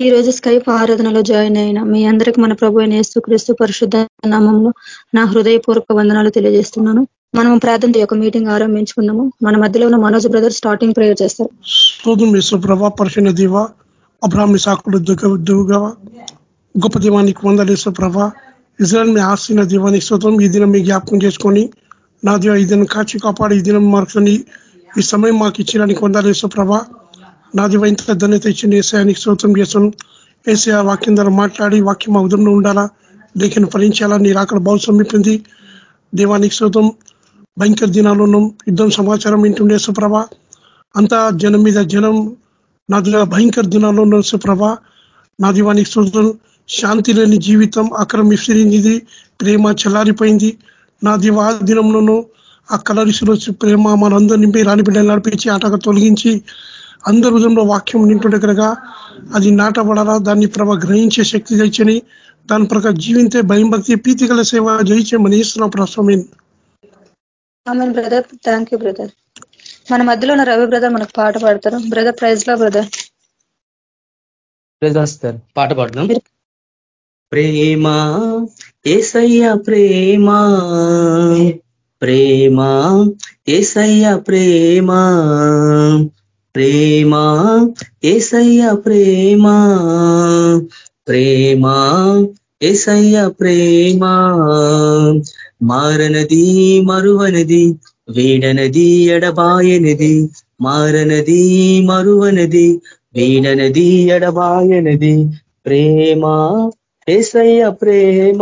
ఈ రోజు స్కైప్ ఆరాధనలో జాయిన్ అయిన మీ అందరికి మన ప్రభు అయిన క్రీస్తు పరిశుద్ధ నామంలో నా హృదయపూర్వక వందనాలు తెలియజేస్తున్నాను. మనం ప్రార్థన యొక్క మీటింగ్ ఆరంభించుకున్నాము మన మధ్యలో ఉన్న మనోజ్ బ్రదర్ స్టార్టింగ్ ప్రేయర్ చేస్తారు. శోధం ప్రభా పరిశుణ దీవ అబ్రాహ్మి సాకుడు దుగా గొప్ప దీవానికి వందలేశ్వ ప్రభ. ఇజ్రాయల్ మీ ఆసిన దీవానికి స్తోత్రం. ఈ దినం మీ జ్ఞాపకం చేసుకొని నా దీవ ఈ దినం కాచి కాపాడి ఈ దినం మార్చుకొని ఈ సమయం మాకు ఇచ్చినానికి వందలేశ్వ నాది ఇంత ధన్యత ఇచ్చింది ఏసయానికి స్తోత్రం చేస్తాను ఏసయ వాక్యం ద్వారా మాట్లాడి వాక్యం ఉదయంలో ఉండాలా? లేఖను ఫలించాలా? నీ రాకడ బహు సమీపింది. దేవానికి స్తోత్రం. భయంకర దినాలు ఉన్నాం. యుద్ధం సమాచారం వింటుండే సుప్రభ. అంతా జనం మీద జనం. నా భయంకర దినాల్లో ఉన్న సుప్రభ. నా దీవానికి స్తోత్రం. శాంతి లేని జీవితం అక్రమ విసిరింది ప్రేమ చల్లారిపోయింది. నా దివా దినంలోనూ ఆ కలరిసులో ప్రేమ మనందరినీ నింపి రాని బిడ్డలు నడిపించి ఆటగా తొలగించి అందరి హృదయంలో వాక్యం నింటుండే కనుక అది నాటబడాలా? దాన్ని ప్రభ గ్రహించే శక్తి తెచ్చని దాని ప్రకారం జీవింతే భయం భక్తి ప్రీతి గల సేవ జయించమని ఇస్తున్నాం ప్రస్తుతం బ్రదర్. థ్యాంక్ యూ బ్రదర్ మన మధ్యలో ఉన్న రవి బ్రదర్ మనకు పాట పాడతారు. బ్రదర్ ప్రైజ్లో బ్రదర్ పాట పాడుతున్నాం ప్రేమ ఏసయ్య ప్రేమ. ప్రేమ ఏసయ్య ప్రేమ. ప్రేమ ఏసయ్య ప్రేమ ప్రేమ ఏసయ్య ప్రేమ. మారనది మరువనది వీడనది ఎడబాయనది మారనది మరువనది వీడనది ఎడబాయనది. ప్రేమ ఏసయ్య ప్రేమ.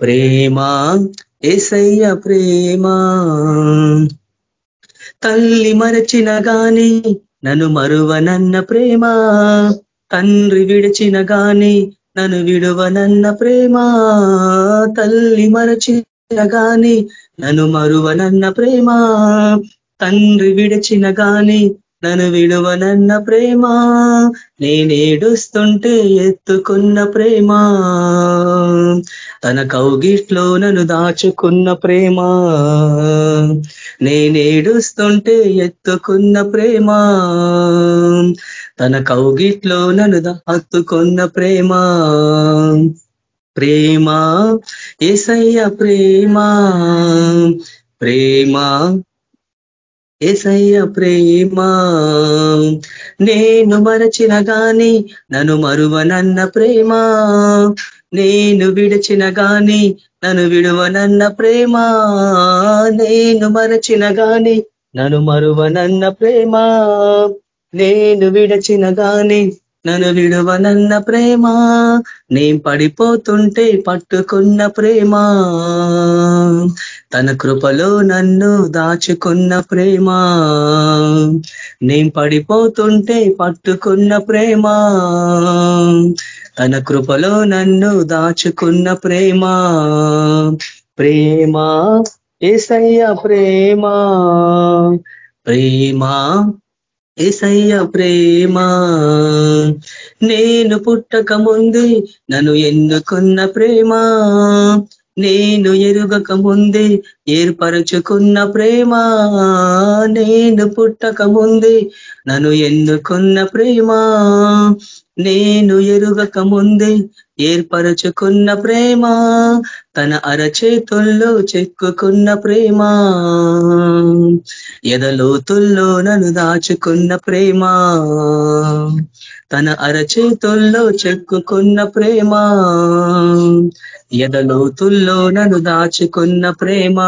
ప్రేమ ఏసయ్య ప్రేమ. తల్లి మరచిన గాని నన్ను మరువనన్న ప్రేమ. తండ్రి విడిచిన గాని నన్ను విడువనన్న ప్రేమ. తల్లి మరచిన గాని నన్ను మరువనన్న ప్రేమ. తండ్రి విడిచిన గాని నన్ను విడువనన్న ప్రేమ నేనేడుస్తుంటే ఎత్తుకున్న ప్రేమ. తన కౌగిట్లో నన్ను దాచుకున్న ప్రేమ నేనేడుస్తుంటే ఎత్తుకున్న ప్రేమ. తన కౌగిట్లో నన్ను హత్తుకున్న ప్రేమ. ప్రేమ ఏసయ్య ప్రేమ ప్రేమ. ఏసయ్య ప్రేమ. నేను మరచిన గాని నన్ను మరువనన్న ప్రేమ. నేను విడచిన గాని నన్ను విడువనన్న ప్రేమ. నేను మరచిన గాని నన్ను మరువనన్న ప్రేమ. నేను విడచిన గాని నన్ను విడువనన్న ప్రేమ నేను పడిపోతుంటే పట్టుకున్న ప్రేమ. తన కృపలో నన్ను దాచుకున్న ప్రేమ నేను పడిపోతుంటే పట్టుకున్న ప్రేమ. తన కృపలో నన్ను దాచుకున్న ప్రేమ ప్రేమ ఏసయ్య ప్రేమ ప్రేమ. ఏసయ్య ప్రేమ నేను పుట్టక ముందే నన్ను ఎన్నుకున్న ప్రేమ నేను ఎరుగక ముందే ఏర్పరచుకున్న ప్రేమ నేను పుట్టక ముందే నన్ను ఎన్నుకున్న ప్రేమ నేను ఎరుగక ముందే ఏర్పరచుకున్న ప్రేమ తన అరచేతుల్లో చెక్కుకున్న ప్రేమ. ఎదలోతుల్లో నన్ను దాచుకున్న ప్రేమ తన అరచేతుల్లో చెక్కుకున్న ప్రేమ. ఎదలోతుల్లో నన్ను దాచుకున్న ప్రేమ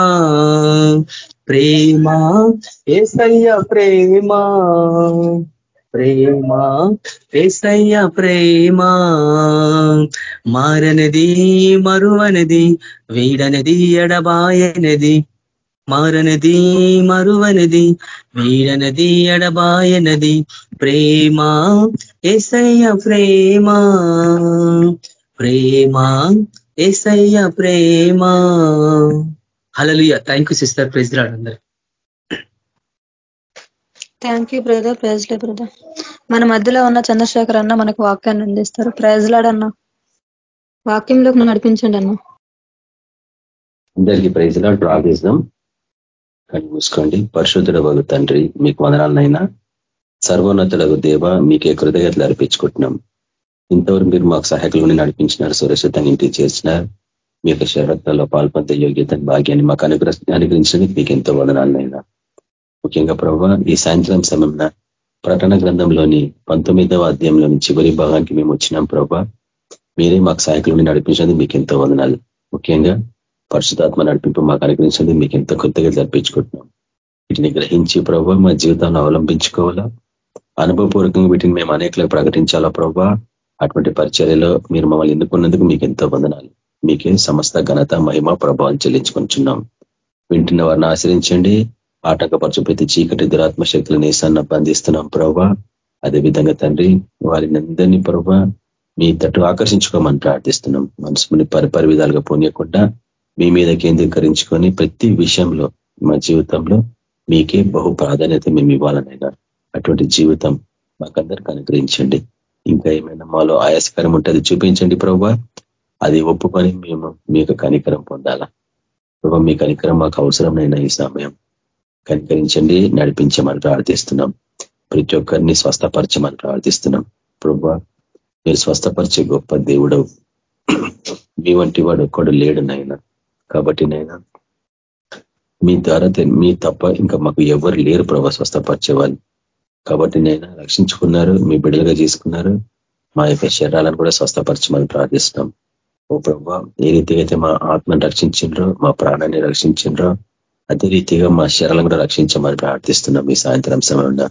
ప్రేమ ఏసయ్య ప్రేమ. ప్రేమ ఏసయ్య ప్రేమ. మారనది మరువనది వీడనది ఎడబాయనది. మారనది మరువనది వీడనది ఎడబాయనది. ప్రేమ ఏసయ్య ప్రేమ. ప్రేమ ఏసయ్య ప్రేమ. Hallelujah thank you sister president అందరు. థ్యాంక్ యూ బ్రదర్ ప్రైజ్లే బ్రదర్ మన మధ్యలో ఉన్న చంద్రశేఖర్ అన్న మనకు వాక్యాన్ని అందిస్తారు. ప్రైజ్లాడన్న వాక్యంలోకి నడిపించండి అన్న. అందరికీ ప్రైజ్లాడ్ ప్రార్థిస్తాం కళ్ళు మూసుకోండి. పరిశుద్ధుడ వగు తండ్రి మీకు వందనాలనైనా. సర్వోన్నతులకు దేవ మీకే కృతజ్ఞతలు అర్పించుకుంటున్నాం. ఇంతవరకు మీరు మాకు సహాయకులు నడిపించినారు సురక్షితంగా ఇంటికి చేసినారు మీ యొక్క శరత్నాల్లో పాల్పొందే యోగ్యత భాగ్యాన్ని మాకు అనుగ్రహ అనుగ్రహించడానికి మీకు ఎంతో వదనాలైనా ముఖ్యంగా ప్రభావ ఈ సాయంత్రం సమయంలో ప్రకటన గ్రంథంలోని పంతొమ్మిదవ అధ్యాయంలోని చివరి భాగానికి మేము వచ్చినాం ప్రభా. మీరే మాకు సహాయకులను నడిపించినది మీకు ఎంతో వదనాలు. ముఖ్యంగా పరిశుధాత్మ నడిపింపు మాకు అనుగ్రహించినది మీకు ఎంతో కొత్తగా జరిపించుకుంటున్నాం వీటిని గ్రహించి ప్రభావ మా జీవితాన్ని అవలంబించుకోవాలా? అనుభవపూర్వకంగా వీటిని మేము అనేకలకు ప్రకటించాలా ప్రభా? అటువంటి పరిచర్యలో మీరు మమ్మల్ని ఎన్నుకున్నందుకు మీకు ఎంతో వందనాలు. మీకే సమస్త ఘనత మహిమ ప్రభావం చెల్లించుకుంటున్నాం వింటున్న వారిని ఆశ్రయించండి. ఆటంకపరచు ప్రతి చీకటి దురాత్మ శక్తులను నేసాన్ని బంధిస్తున్నాం ప్రభా అదేవిధంగా తండ్రి వారిని అందరినీ ప్రభా మీ తట్టు ఆకర్షించుకోమని ప్రార్థిస్తున్నాం. మనసుని పరిపరి విధాలుగా పోనీయకుండా మీ మీద కేంద్రీకరించుకొని ప్రతి విషయంలో మా జీవితంలో మీకే బహు ప్రాధాన్యత మేము ఇవ్వాలనైనా అటువంటి జీవితం మాకందరికి అనుగ్రహించండి. ఇంకా ఏమైనా మాలో ఆయాసకరం ఉంటుంది చూపించండి ప్రభా అది ఒప్పుకొని మేము మీకు కనికరం పొందాలా. ప్రభా మీ కనికరం మాకు అవసరమైన ఈ సమయం. కనికరించండి నడిపించమని ప్రార్థిస్తున్నాం. ప్రతి ఒక్కరిని స్వస్థపరచమని ప్రార్థిస్తున్నాం. ప్రభా మీరు స్వస్థపరిచే గొప్ప దేవుడు మీ వంటి వాడు ఒక్కడు లేడు నాయన. కాబట్టి నైనా మీ ద్వారా మీ తప్ప ఇంకా మాకు ఎవరు లేరు ప్రభా స్వస్థపరిచే వాళ్ళు కాబట్టి నైనా రక్షించుకున్నారు మీ బిడ్డలుగా చేసుకున్నారు. మా యొక్క శరీరాలను కూడా స్వస్థపరచమని ప్రార్థిస్తున్నాం. ఓ ప్రభా ఏ రీతిగా అయితే మా ఆత్మను రక్షించిండ్రో మా ప్రాణాన్ని రక్షించిండ్రో అదే రీతిగా మా శరీరాలను కూడా రక్షించమని ప్రార్థిస్తున్నాం ఈ సాయంత్రం సమయంలో.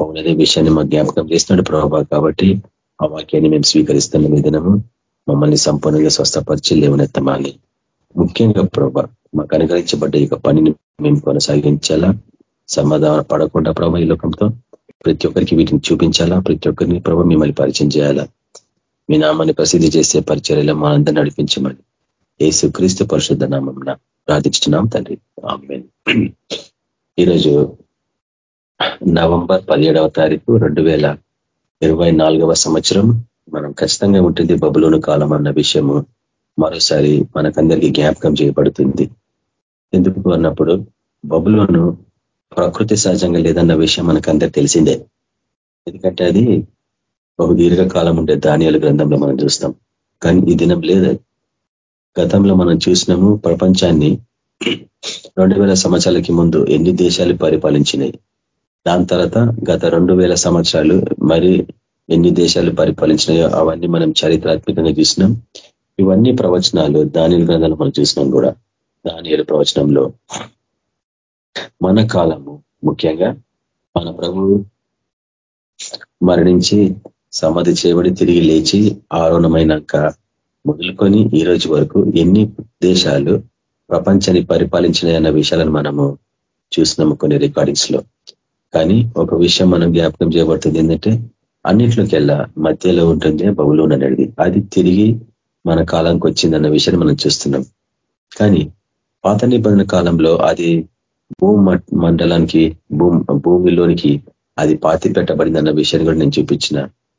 పౌనదే విషయాన్ని మా జ్ఞాపకం చేస్తున్నాడు ప్రభావ కాబట్టి ఆ వాక్యాన్ని మేము స్వీకరిస్తున్న విధానము మమ్మల్ని సంపూర్ణంగా స్వస్థపరిచి లేవనెత్తమాలి. ముఖ్యంగా ప్రభా మాకు అనుగ్రహించబడ్డ ఈ పనిని మేము కొనసాగించాలా? సమాధాన పడకుండా ప్రభా ఈ లోకంతో ప్రతి ఒక్కరికి వీటిని చూపించాలా? ప్రతి ఒక్కరిని ప్రభావ మిమ్మల్ని పరిచయం చేయాలా? మీ నామాన్ని ప్రసిద్ధి చేసే పరిచర్యలో మా అందరిని నడిపించమని. ఏసు క్రీస్తు పరిశుద్ధ నామం ప్రార్థించున్నాం తండ్రి. ఈరోజు నవంబర్ పదిహేడవ తారీఖు రెండు వేల ఇరవై నాలుగవ సంవత్సరం. మనం ఖచ్చితంగా ఉంటుంది బబులోను కాలం అన్న విషయము మరోసారి మనకందరికీ జ్ఞాపకం చేయబడుతుంది. ఎందుకు అన్నప్పుడు బబులోను ప్రకృతి సహజంగా లేదన్న విషయం మనకందరికి తెలిసిందే. ఎందుకంటే అది బహు దీర్ఘకాలం ఉండే ధాన్యాల గ్రంథంలో మనం చూస్తాం. కానీ ఈ దినం లేదు. గతంలో మనం చూసినాము ప్రపంచాన్ని రెండు వేల సంవత్సరాలకి ముందు ఎన్ని దేశాలు పరిపాలించినాయి? దాని తర్వాత గత రెండు వేల సంవత్సరాలు మరి ఎన్ని దేశాలు పరిపాలించినాయో అవన్నీ మనం చరిత్రాత్మకంగా చూసినాం. ఇవన్నీ ప్రవచనాలు దాని గ్రంథాలు మనం చూసినాం కూడా. దాని ప్రవచనంలో మన కాలము ముఖ్యంగా మన ప్రభువు మరణించి సమాధి చేయబడి తిరిగి లేచి ఆరోణమైనాక మొదలుకొని ఈ రోజు వరకు ఎన్ని దేశాలు ప్రపంచాన్ని పరిపాలించినాయన్న విషయాలను మనము చూసినాము కొన్ని రికార్డింగ్స్లో. కానీ ఒక విషయం మనం జ్ఞాపకం చేయబడుతుంది ఏంటంటే అన్నిట్లోకెల్లా మధ్యలో ఉంటుంది బహులోన్ అనేది. అది తిరిగి మన కాలంకి వచ్చిందన్న విషయాన్ని మనం చూస్తున్నాం. కానీ పాత నిబంధన కాలంలో అది భూమి మండలానికి భూమిలోనికి అది పాతి పెట్టబడింది అన్న విషయాన్ని కూడా నేను చూపించిన.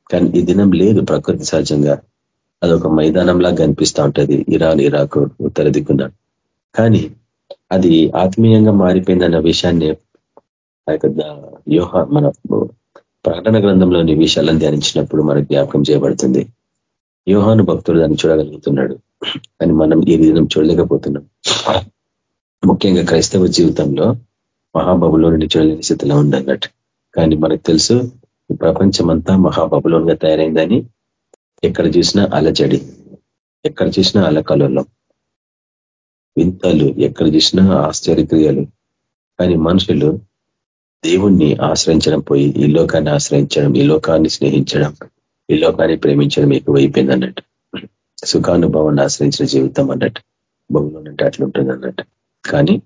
కానీ ఈ దినం లేదు ప్రకృతి సహజంగా. అదొక మైదానంలా కనిపిస్తూ ఉంటది. ఇరాన్ ఇరాక్ ఉత్తర దిక్కున. కానీ అది ఆత్మీయంగా మారిపోయిందన్న విషయాన్ని ఆ యొక్క వ్యూహ మన ప్రకటన గ్రంథంలోని విషయాలను ధ్యానించినప్పుడు మనకు జ్ఞాపకం చేయబడుతుంది. వ్యూహాను భక్తుడు దాన్ని చూడగలుగుతున్నాడు. కానీ మనం ఈ దినం చూడలేకపోతున్నాం. ముఖ్యంగా క్రైస్తవ జీవితంలో మహాబబులోని చూడలేని స్థితిలో ఉందన్నట్టు కానీ మనకు తెలుసు ప్రపంచమంతా ప్రపంచం అంతా మహాబబులోన్గా తయారైందని ఎక్కడ చూసినా అలజడి ఎక్కడ చూసినా అలకలలో. వింతలు ఎక్కడ చూసినా ఆశ్చర్యక్రియలు. కానీ మనుషులు దేవుణ్ణి ఆశ్రయించడం పోయి ఈ లోకాన్ని ఆశ్రయించడం ఈ లోకాన్ని స్నేహించడం ఈ లోకాన్ని ప్రేమించడం ఎక్కువైపోయింది అన్నట్టు సుఖానుభవాన్ని ఆశ్రయించిన జీవితం అన్నట్టు. బహులోన్ అంటే అట్లా ఉంటుంది అన్నట్టు కానీ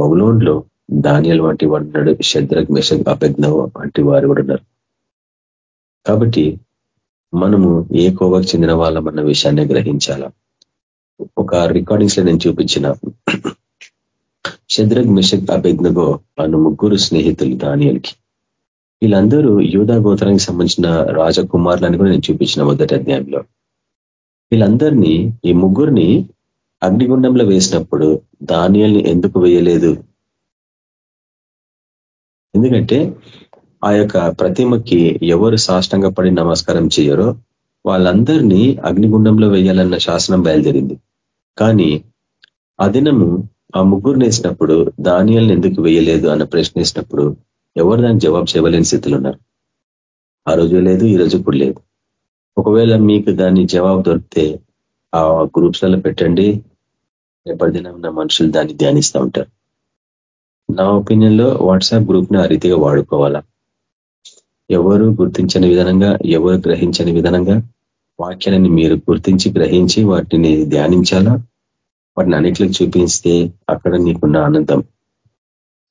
బహులోన్లో ధాన్యాలు వంటి వాడు ఉన్నాడు శద్రక్ మెషక్ అపెజ్ఞవ వంటి వారు కూడా ఉన్నారు. కాబట్టి మనము ఏ కోవకు చెందిన వాళ్ళమన్న విషయాన్ని గ్రహించాల? ఒక రికార్డింగ్స్లో నేను చూపించిన శద్రగ్ మిషక్ అభిజ్ఞగో అను ముగ్గురు స్నేహితులు దానియల్కి. వీళ్ళందరూ యూధా గోత్రానికి సంబంధించిన రాజకుమారులని కూడా నేను చూపించిన మొదటి అధ్యాయంలో. వీళ్ళందరినీ ఈ ముగ్గురిని అగ్నిగుండంలో వేసినప్పుడు దానియల్ని ఎందుకు వేయలేదు? ఎందుకంటే ఆ యొక్క ప్రతిమకి ఎవరు సాష్టంగా పడి నమస్కారం చేయరో వాళ్ళందరినీ అగ్నిగుండంలో వేయాలన్న శాసనం బయలుదేరింది. కానీ ఆ దినము ఆ ముగ్గురు వేసినప్పుడు ధాన్యాలను ఎందుకు వేయలేదు అన్న ప్రశ్న వేసినప్పుడు ఎవరు దానికి జవాబు చేయలేని స్థితిలో ఉన్నారు. ఆ రోజు లేదు ఈ రోజు ఇప్పుడు లేదు. ఒకవేళ మీకు దాన్ని జవాబు దొరికితే ఆ గ్రూప్స్లలో పెట్టండి. రేపటి దినం నా మనుషులు దాన్ని ధ్యానిస్తూ ఉంటారు. నా ఒపీనియన్లో వాట్సాప్ గ్రూప్ని ఆ రీతిగా వాడుకోవాలా? ఎవరు గుర్తించని విధానంగా ఎవరు గ్రహించని విధానంగా వాక్యాలని మీరు గుర్తించి గ్రహించి వాటిని ధ్యానించాలా? వాటిని అన్నిటికి చూపిస్తే అక్కడ నీకున్న ఆనందం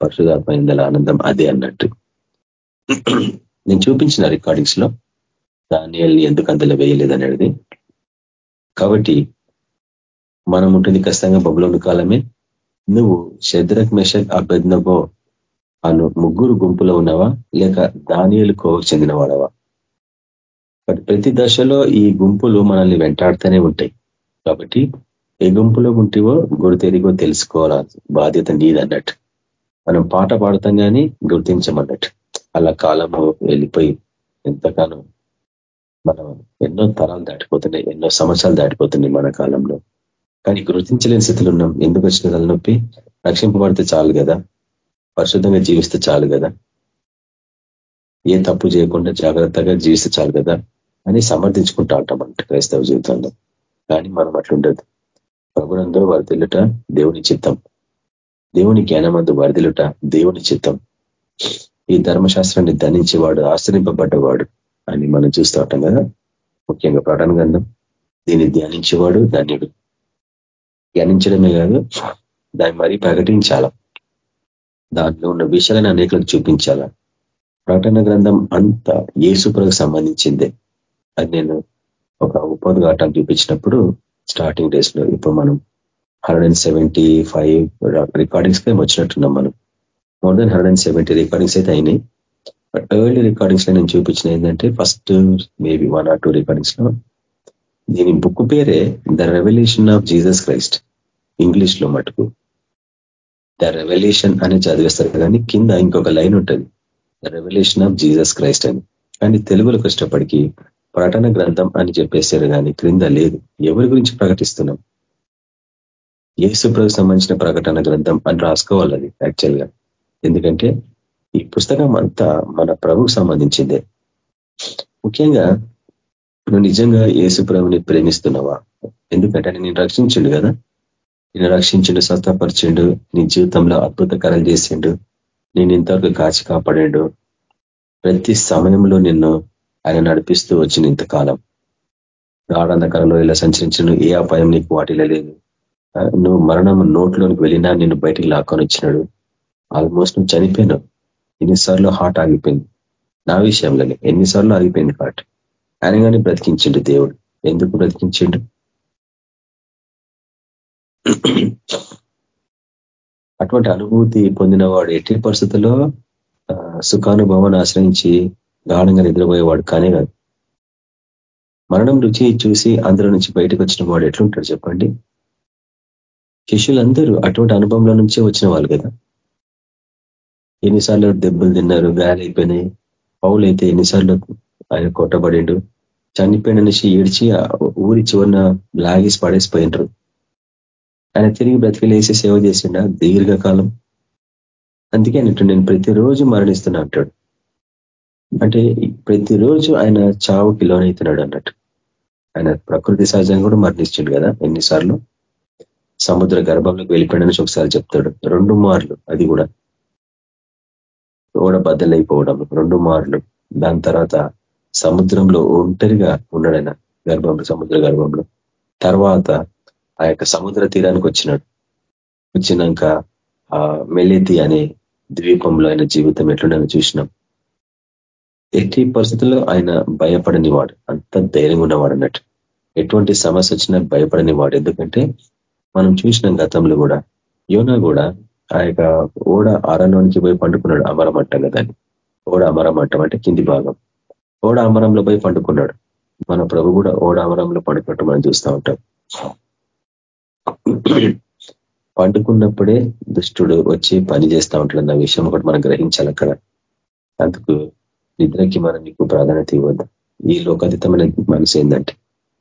పరిశుధాత్మైందల ఆనందం అదే అన్నట్టు. నేను చూపించిన రికార్డింగ్స్లో దానియల్ని ఎందుకు అందులో వేయలేదు అనేది కాబట్టి మనం ఉంటుంది ఖచ్చితంగా బబులోని కాలమే. నువ్వు శద్రక్ మెషక్ అభెజ్ఞగో అను ముగ్గురు గుంపులో ఉన్నవా? లేక దానియలు కోవకు చెందినవాడవా ప్రతి దశలో ఈ గుంపులు మనల్ని వెంటాడుతూనే ఉంటాయి. కాబట్టి ఏ గుంపులో ఉంటివో గుర్తెరిగో తెలుసుకోవాలి బాధ్యత నీదన్నట్టు. మనం పాట పాడతాం కానీ గుర్తించమన్నట్టు. అలా కాలము వెళ్ళిపోయి ఎంతగానో మనం ఎన్నో తరాలు దాటిపోతున్నాయి ఎన్నో సంవత్సరాలు దాటిపోతున్నాయి మన కాలంలో. కానీ గుర్తించలేని స్థితిలో ఉన్నాం. ఎందుకు వచ్చిన తలనొప్పి? రక్షింపబడితే చాలు కదా. పరిశుద్ధంగా జీవిస్తే చాలు కదా. ఏ తప్పు చేయకుండా జాగ్రత్తగా జీవిస్తే చాలు కదా అని సమర్థించుకుంటా ఉంటామంట క్రైస్తవ జీవితంలో. కానీ మనం అట్లుండదు. ప్రభునందు వరదిల్లుట దేవుని చిత్తం. దేవుని జ్ఞానమందు వరదిలుట దేవుని చిత్తం. ఈ ధర్మశాస్త్రాన్ని ధనించేవాడు ఆశ్రయింపబడ్డవాడు అని మనం చూస్తూ ఉంటాం కదా. ముఖ్యంగా ప్రకటన గంధం దీన్ని ధ్యానించేవాడు ధన్యుడు. ధ్యానించడమే కాదు దాన్ని మరీ ప్రకటించాల. దాంట్లో ఉన్న విషయాలను అనేకులకు చూపించాల? ప్రకటన గ్రంథం అంతా ఏసుప్రకు సంబంధించిందే. అది నేను ఒక ఉపోద్ఘాటాలు చూపించినప్పుడు స్టార్టింగ్ డేస్లో ఇప్పుడు మనం హండ్రెడ్ అండ్ సెవెంటీ ఫైవ్ రికార్డింగ్స్కి వచ్చినట్టున్నాం మనం. More than hundred and seventy recordings అయితే అయినాయి. బట్ ఎర్లీ రికార్డింగ్స్లో నేను చూపించిన ఏంటంటే first maybe one or two రికార్డింగ్స్లో దీని బుక్ పేరే the revolution of Jesus Christ ఇంగ్లీష్లో మటుకు. ద రెవల్యూషన్ అని చదివేస్తారు కానీ కింద ఇంకొక లైన్ ఉంటుంది. The revolution of Jesus Christ అని. కానీ తెలుగులోకి వచ్చేటప్పటికీ ప్రకటన గ్రంథం అని చెప్పేశారు కానీ క్రింద లేదు. ఎవరి గురించి ప్రకటిస్తున్నాం? ఏసుప్రకు సంబంధించిన ప్రకటన గ్రంథం అని రాసుకోవాలి అది యాక్చువల్గా ఎందుకంటే ఈ పుస్తకం అంతా మన ప్రభుకు సంబంధించిందే. ముఖ్యంగా నువ్వు నిజంగా ఏసుప్రభుని ప్రేమిస్తున్నావా? ఎందుకంటే నేను రక్షించిండు కదా. నేను రక్షించిండు స్వస్థపరిచిండు నీ జీవితంలో అద్భుత కరలు చేసిండు. నేను ఇంతవరకు కాచి కాపాడాడు. ప్రతి సమయంలో నిన్ను ఆయన నడిపిస్తూ వచ్చిన ఇంతకాలం. గాఢంధకరంలో ఇలా సంచరించిన ఏ అపాయం నీకు వాటిలో లేదు. నువ్వు మరణం నోట్లోనికి వెళ్ళినా నిన్ను బయటికి లాక్కొని వచ్చినాడు. ఆల్మోస్ట్ నువ్వు చనిపోయినావు. ఎన్నిసార్లు హార్ట్ ఆగిపోయింది. నా విషయంలోనే ఎన్నిసార్లు ఆగిపోయింది హార్ట్. ఆయన కానీ బ్రతికించిండు దేవుడు. ఎందుకు బ్రతికించిండు? అటువంటి అనుభూతి పొందినవాడు ఎట్టి పరిస్థితుల్లో సుఖానుభవాన్ని ఆశ్రయించి గాఢంగా నిద్రపోయేవాడు కానే కాదు. మరణం రుచి చూసి అందులో నుంచి బయటకు వచ్చిన వాడు ఎట్లుంటాడు చెప్పండి? శిష్యులందరూ అటువంటి అనుభవంలో నుంచే వచ్చిన వాళ్ళు కదా. ఎన్నిసార్లు దెబ్బలు తిన్నారు గాయాలైపోయినాయి పౌలు అయితే ఎన్నిసార్లు ఆయన కొట్టబడిండు చనిపోయిన నుంచి ఏడ్చి ఊరి చివరిన లాగేసి పడేసిపోయినరు ఆయన తిరిగి బ్రతికిలేసి సేవ చేసిండ దీర్ఘకాలం. అందుకే అన్నట్టు నేను ప్రతిరోజు మరణిస్తున్నా అంటాడు. అంటే ప్రతిరోజు ఆయన చావుకి లోనవుతున్నాడు అన్నట్టు. ఆయన ప్రకృతి సహజంగా కూడా మరణించిండు కదా ఎన్నిసార్లు. సముద్ర గర్భంలోకి వెళ్ళిపోయాడని ఒకసారి చెప్తాడు రెండు మార్లు అది కూడా. ఓడ బద్దలైపోవడం రెండు మార్లు. దాని తర్వాత సముద్రంలో ఒంటరిగా ఉన్నాడైనా గర్భంలో సముద్ర గర్భంలో. తర్వాత ఆ యొక్క సముద్ర తీరానికి వచ్చినాడు వచ్చినాక ఆ మెలేతి అనే ద్వీపంలో ఆయన జీవితం ఎట్లుండని చూసినాం. ఎట్టి పరిస్థితుల్లో ఆయన భయపడని వాడు అంత ధైర్యంగా ఉన్నవాడు అన్నట్టు. ఎటువంటి సమస్య వచ్చినా భయపడని వాడు ఎందుకంటే మనం చూసినాం గతంలో కూడా యోనా కూడా ఆ యొక్క ఓడ అరణానికి పోయి పండుకున్నాడు అమరమట్టం కదా ఓడ అమరమట్టం అంటే కింది భాగం. ఓడ అమరంలో పోయి పండుకున్నాడు. మన ప్రభు కూడా ఓడ అమరంలో పండుకున్నట్టు మనం చూస్తూ ఉంటాం. పండుకున్నప్పుడే దుష్టుడు వచ్చి పని చేస్తూ ఉంటాడు విషయం ఒకటి మనం గ్రహించాలి అక్కడ. అందుకు నిద్రకి మనం నీకు ప్రాధాన్యత ఇవ్వద్దు. ఈ లోకాతీతమైన మనసు ఏంటంటే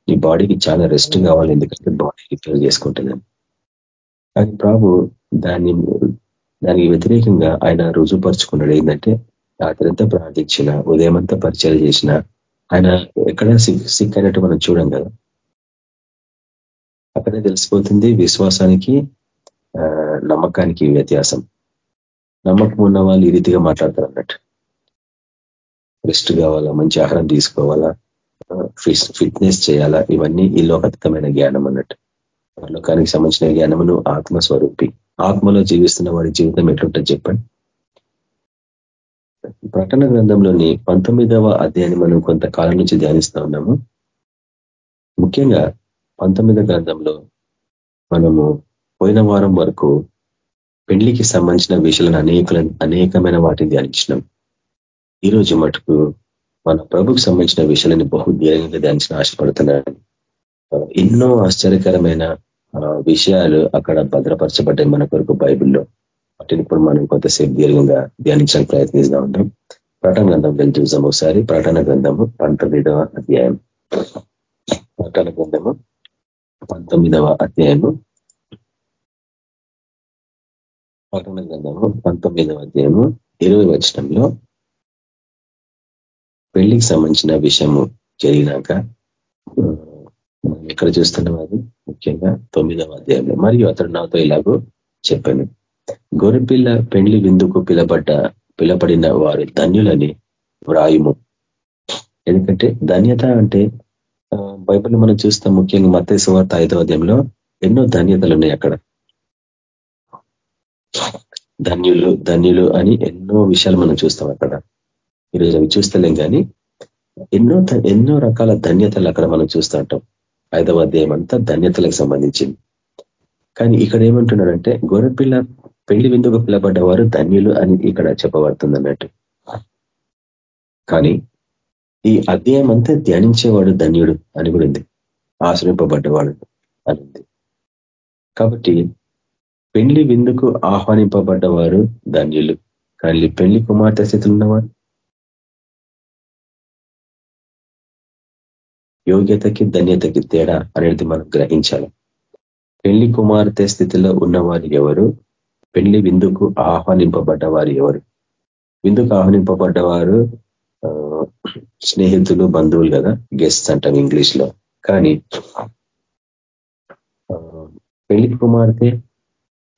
నీ బాడీకి చాలా రెస్ట్ కావాలి ఎందుకంటే బాడీ రిపేర్ చేసుకుంటుందని కానీ ప్రభు దాన్ని దానికి వ్యతిరేకంగా ఆయన రుజువుపరుచుకున్నాడు ఏంటంటే రాత్రంతా ప్రార్థించిన ఉదయమంతా పరిచయం చేసిన ఆయన ఎక్కడ సిక్ అయినట్టు మనం చూడం కదా. అక్కడే తెలిసిపోతుంది విశ్వాసానికి నమ్మకానికి వ్యత్యాసం. నమ్మకం ఉన్న వాళ్ళు ఈ రీతిగా మాట్లాడతారు అన్నట్టు. రెస్ట్ కావాలా మంచి ఆహారం తీసుకోవాలా ఫిట్నెస్ చేయాలా ఇవన్నీ ఈ లోకతీతమైన జ్ఞానం అన్నట్టు. లోకానికి సంబంధించిన జ్ఞానమును ఆత్మస్వరూపి. ఆత్మలో జీవిస్తున్న వాడి జీవితం ఎట్లుంటుంది చెప్పండి? ప్రకటన గ్రంథంలోని పంతొమ్మిదవ అధ్యాయాన్ని మనం కొంతకాలం నుంచి ధ్యానిస్తూ ఉన్నాము. ముఖ్యంగా పంతొమ్మిదో గ్రంథంలో మనము పోయిన వారం వరకు పెళ్ళికి సంబంధించిన విషయాలను అనేక అనేకమైన వాటిని ధ్యానించినాం. ఈరోజు మటుకు మన ప్రభుకి సంబంధించిన విషయాలని బహు ధీరంగా ధ్యానించిన ఆశపడుతున్నాను. ఎన్నో ఆశ్చర్యకరమైన విషయాలు అక్కడ భద్రపరచబడ్డాయి మన కొరకు బైబిల్లో. వాటిని ఇప్పుడు మనం కొంతసేపు దీర్ఘంగా ధ్యానించడానికి ప్రయత్నిస్తూ ఉంటాం. ప్రటన గ్రంథం వెళ్ళి చూసాం ఒకసారి. ప్రటన గ్రంథము పంతొమ్మిదవ అధ్యాయం. ప్రటన గ్రంథము పంతొమ్మిదవ అధ్యాయము. ప్రకటన గ్రంథము పంతొమ్మిదవ అధ్యాయము ఇరవై వచనంలో పెళ్ళికి సంబంధించిన విషయము జరిగినాక మనం ఎక్కడ చూస్తున్నాం అది? ముఖ్యంగా తొమ్మిదవ అధ్యాయంలో. మరియు అతడు నాతో ఇలాగూ చెప్పాను. గొర్రెపిల్ల పెండ్లి విందుకు పిలబడ్డ పిలబడిన వారు ధన్యులని వ్రాయుము. ఎందుకంటే ధన్యత అంటే బైబిల్ మనం చూస్తాం ముఖ్యంగా మత సువార్త ఐదవ అధ్యాయంలో ఎన్నో ధన్యతలు ఉన్నాయి అక్కడ. ధన్యులు ధన్యులు అని ఎన్నో విషయాలు మనం చూస్తాం అక్కడ. ఈరోజు అవి చూస్తలేం కానీ ఎన్నో ఎన్నో రకాల ధన్యతలు అక్కడ మనం చూస్తూ ఉంటాం. ఐదవ అధ్యాయం అంతా ధన్యతలకు సంబంధించింది. కానీ ఇక్కడ ఏమంటున్నాడంటే గొర్రెపిల్ల పెళ్ళి విందుకు పిలబడ్డవారు ధన్యులు అని ఇక్కడ చెప్పబడుతుంది అన్నట్టు. కానీ ఈ అధ్యాయం అంతా ధ్యానించేవాడు ధన్యుడు అని కూడా ఉంది. ఆశ్రయింపబడ్డవాడు అని ఉంది. కాబట్టి పెళ్ళి విందుకు ఆహ్వానింపబడ్డవారు ధన్యులు. కానీ పెళ్ళి కుమార్తె స్థితిలో ఉన్నవారు యోగ్యతకి ధన్యతకి తేడా అనేది మనం గ్రహించాలి. పెళ్ళి కుమార్తె స్థితిలో ఉన్నవారు ఎవరు? పెళ్ళి విందుకు ఆహ్వానింపబడ్డవారు ఎవరు? విందుకు ఆహ్వానింపబడ్డవారు స్నేహితులు బంధువులు కదా గెస్ట్ అంటాం ఇంగ్లీష్లో. కానీ పెళ్ళి కుమార్తె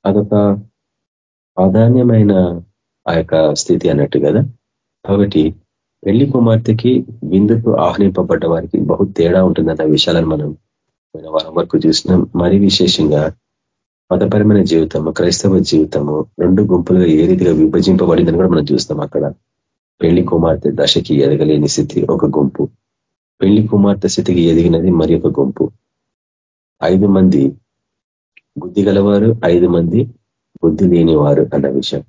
అదొక ప్రాధాన్యమైన ఆ యొక్క స్థితి అన్నట్టు కదా. కాబట్టి పెళ్ళి కుమార్తెకి విందుకు ఆహ్వానింపబడ్డ వారికి బహు తేడా ఉంటుందన్న విషయాలను మనం వారం వరకు చూసినాం. మరి విశేషంగా మతపరమైన జీవితము క్రైస్తవ జీవితము రెండు గుంపులుగా ఏ రీతిగా విభజింపబడిందని కూడా మనం చూస్తాం అక్కడ. పెళ్ళి కుమార్తె దశకి ఎదగలేని స్థితి ఒక గుంపు. పెళ్ళి కుమార్తె స్థితికి ఎదిగినది మరి ఒక గుంపు. ఐదు మంది బుద్ధి గలవారు ఐదు మంది బుద్ధి లేనివారు అన్న విషయం.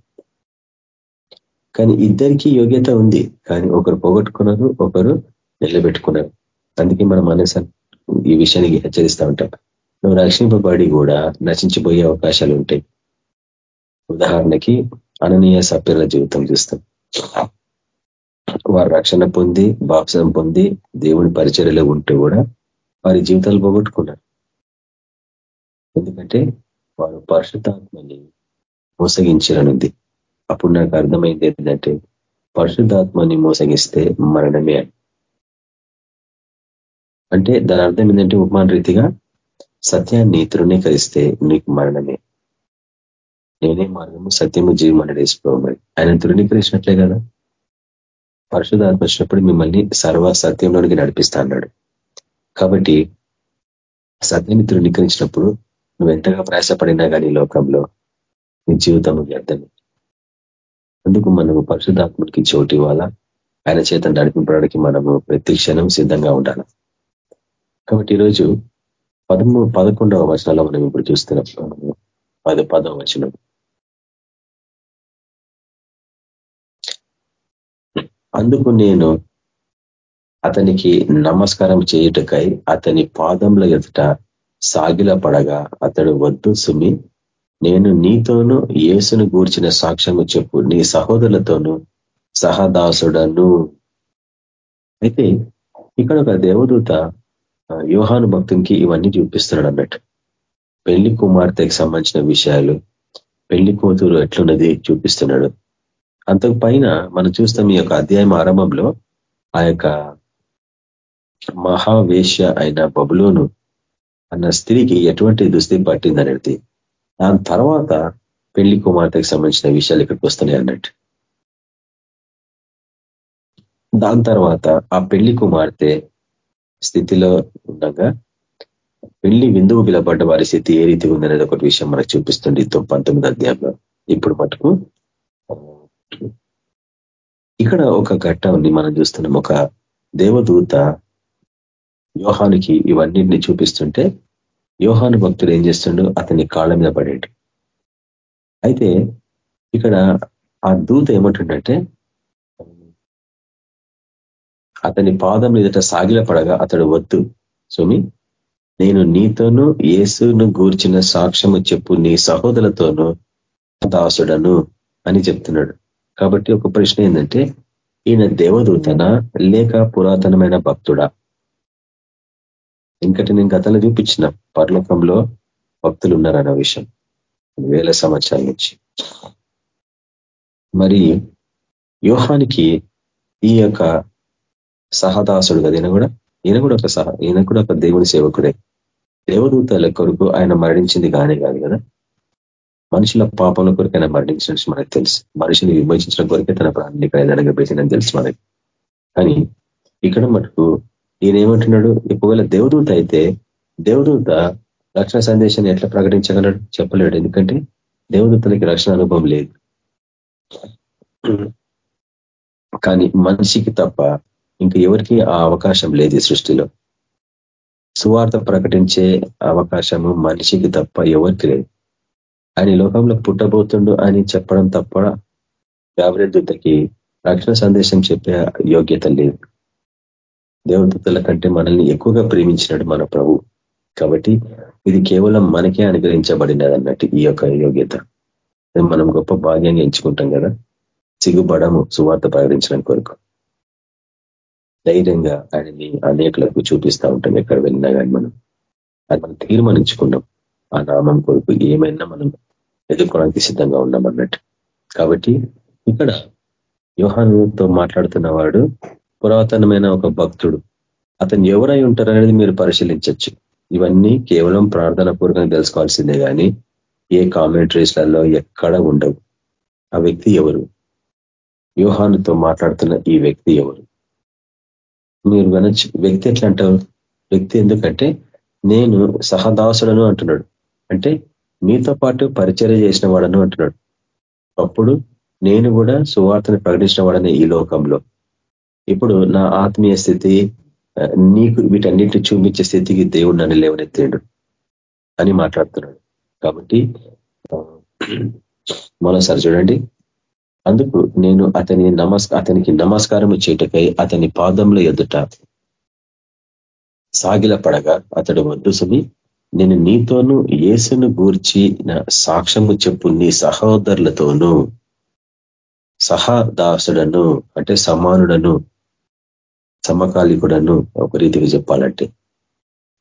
కానీ ఇద్దరికీ యోగ్యత ఉంది. కానీ ఒకరు పోగొట్టుకున్నారు ఒకరు నిలబెట్టుకున్నారు. అందుకే మనం మనసు ఈ విషయానికి హెచ్చరిస్తూ ఉంటాం. నువ్వు రక్షింపబడి కూడా నశించిపోయే అవకాశాలు ఉంటాయి ఉదాహరణకి అననీయ సభ్యుల జీవితం చూస్తాం. వారు రక్షణ పొంది బాప్సం పొంది దేవుని పరిచర్యలో ఉంటూ కూడా వారి జీవితాలు పోగొట్టుకున్నారు. ఎందుకంటే వారు పరిశుద్ధాత్మని మోసగించారనుంది అప్పుడు నాకు అర్థమైంది ఏంటంటే పరిశుద్ధాత్మని మోసగిస్తే మరణమే అంటే దాని అర్థం ఏంటంటే ఉపమాన రీతిగా సత్యాన్ని తృణీకరిస్తే నీకు మరణమే. నేనే మార్గము సత్యము జీవమని వేసుకోమని ఆయన తృణీకరించినట్లే కదా? పరిశుధాత్మ వచ్చినప్పుడు మిమ్మల్ని సర్వ సత్యంలోనికి నడిపిస్తా అన్నాడు. కాబట్టి సత్యాన్ని తృణీకరించినప్పుడు నువ్వు ఎంతగా ప్రయాసపడినా కానీ లోకంలో నీ జీవితం వ్యర్థమే అందుకు మనము పరిశుధాత్మకి చోటు ఇవ్వాలా? ఆయన చేత నడిపింపడానికి మనము ప్రతి క్షణం సిద్ధంగా ఉండాలి? కాబట్టి ఈరోజు పదమూ పదకొండవ వచనాల్లో మనం ఇప్పుడు చూస్తున్నాం పద పదవ వచనం. అందుకు నేను అతనికి నమస్కారం చేయుటకై అతని పాదంలో ఎదుట సాగిల పడగా అతడు వద్దు సుమి నేను నీతోనూ యేసును గూర్చిన సాక్ష్యము చెప్పు నీ సహోదరులతోనూ సహదాసుడను. అయితే ఇక్కడ ఒక దేవదూత యోహాను భక్తునికి ఇవన్నీ చూపిస్తున్నాడు అన్నట్టు. పెళ్ళి కుమార్తెకి సంబంధించిన విషయాలు పెళ్ళి కూతురు ఎట్లున్నది చూపిస్తున్నాడు. అంతకు పైన మనం చూస్తాం ఈ యొక్క అధ్యాయం ఆరంభంలో ఆ యొక్క మహావేశ్య అయిన బబులోను అన్న స్త్రీకి ఎటువంటి దుస్థితి పట్టిందనేది. దాని తర్వాత పెళ్ళి కుమార్తెకి సంబంధించిన విషయాలు ఇక్కడికి వస్తున్నాయి అన్నట్టు. దాని తర్వాత ఆ పెళ్ళి కుమార్తె స్థితిలో ఉండగా పెళ్ళి విందుకు పిలబడ్డ వారి స్థితి ఏ రీతి ఉందనేది ఒక విషయం మనకు చూపిస్తుంది పంతొమ్మిది అధ్యాయంలో. ఇప్పుడు మటుకు ఇక్కడ ఒక ఘట్టాన్ని మనం చూస్తున్నాం. ఒక దేవదూత యోహానికి ఇవన్నింటిని చూపిస్తుంటే యోహాను భక్తుడు ఏం చేస్తుండో? అతని కాళ్ళ మీద పడేటి అయితే ఇక్కడ ఆ దూత ఏమంటుండంటే అతని పాదం ఎదుట సాగిల పడగా అతడు వద్దు. సుమి నేను నీతోనూ ఏసును గూర్చిన సాక్ష్యము చెప్పు నీ సహోదరులతోనూ దాసుడను అని చెప్తున్నాడు. కాబట్టి ఒక ప్రశ్న ఏంటంటే ఈయన దేవదూతన లేక పురాతనమైన భక్తుడా? ఇంకటి నేను గతంలో చూపించిన. పర్లోకంలో భక్తులు ఉన్నారన్న విషయం. వేల సంవత్సరాల నుంచి. మరి వ్యూహానికి ఈ యొక్క సహదాసుడు కదా? ఈయన కూడా? ఈయన కూడా ఒక సహ ఈయన కూడా ఒక దేవుని సేవకుడే. దేవదూతల కొరకు ఆయన మరణించింది కానీ కాదు కదా? మనుషుల పాపముల కొరకు ఆయన మరణించినట్టు మనకు తెలుసు. మనుషుని విభజించడం కొరకే తన ప్రాణాన్ని ఇక్కడ తెలుసు మనకి. కానీ ఇక్కడ మటుకు ఈయనేమంటున్నాడు ఒకవేళ దేవదూత అయితే దేవదూత రక్షణ సందేశాన్ని ఎట్లా ప్రకటించగలడు? చెప్పలేడు. ఎందుకంటే దేవదూతలకి రక్షణ అనుభవం లేదు. కానీ మనిషికి తప్ప ఇంకా ఎవరికి ఆ అవకాశం లేదు సృష్టిలో. సువార్త ప్రకటించే అవకాశము మనిషికి తప్ప ఎవరికి లేదు. ఆయన లోకంలో పుట్టబోతుండు అని చెప్పడం తప్ప గాబరేట్ దూతకి రక్షణ సందేశం చెప్పే యోగ్యత లేదు. దేవదూతల కంటే మనల్ని ఎక్కువగా ప్రేమించినాడు మన ప్రభు. కాబట్టి ఇది కేవలం మనకే అనుగ్రహించబడినది అన్నట్టు ఈ యొక్క యోగ్యత. మనం గొప్ప భాగ్యంగా ఎంచుకుంటాం కదా. సిగ్గుపడము సువార్త ప్రకటించడం కొరకు. ధైర్యంగా ఆయనని అనేకులకు చూపిస్తూ ఉంటాం ఎక్కడ వెళ్ళినా కానీ మనం. అది మనం తీర్మానించుకున్నాం ఆ నామం కొరకు ఏమైనా మనం ఎదుర్కోవడానికి సిద్ధంగా ఉన్నాం అన్నట్టు. కాబట్టి ఇక్కడ యోహానుతో మాట్లాడుతున్న వాడు పురాతనమైన ఒక భక్తుడు. అతను ఎవరై ఉంటారనేది మీరు పరిశీలించవచ్చు ఇవన్నీ కేవలం ప్రార్థన పూర్వకంగా తెలుసుకోవాల్సిందే కానీ ఏ కామెంటరీస్లలో ఎక్కడ ఉండవు. ఆ వ్యక్తి ఎవరు? వ్యూహానుతో మాట్లాడుతున్న ఈ వ్యక్తి ఎవరు? మీరు వినొచ్చు వ్యక్తి ఎట్లా అంటారు? వ్యక్తి ఎందుకంటే నేను సహదాసుడను అంటున్నాడు. అంటే మీతో పాటు పరిచర్య చేసిన వాడను అంటున్నాడు. అప్పుడు నేను కూడా సువార్తను ప్రకటించిన వాడనే ఈ లోకంలో. ఇప్పుడు నా ఆత్మీయ స్థితి నీకు వీటన్నిటి చూపించే స్థితికి దేవుడు నన్ను లేవనెత్తాడు అని మాట్లాడుతున్నాడు. కాబట్టి మరోసారి చూడండి. అందుకు నేను అతని నమస్ అతనికి నమస్కారం చేయటకై అతని పాదంలో ఎదుట సాగిల పడగా అతడు వద్దు సుమి నేను నీతోనూ ఏసును గూర్చి నా సాక్ష్యము చెప్పు నీ సహోదరులతోనూ సహదాసుడను అంటే సమానుడను సమకాలికుడను ఒక రీతిగా చెప్పాలంటే.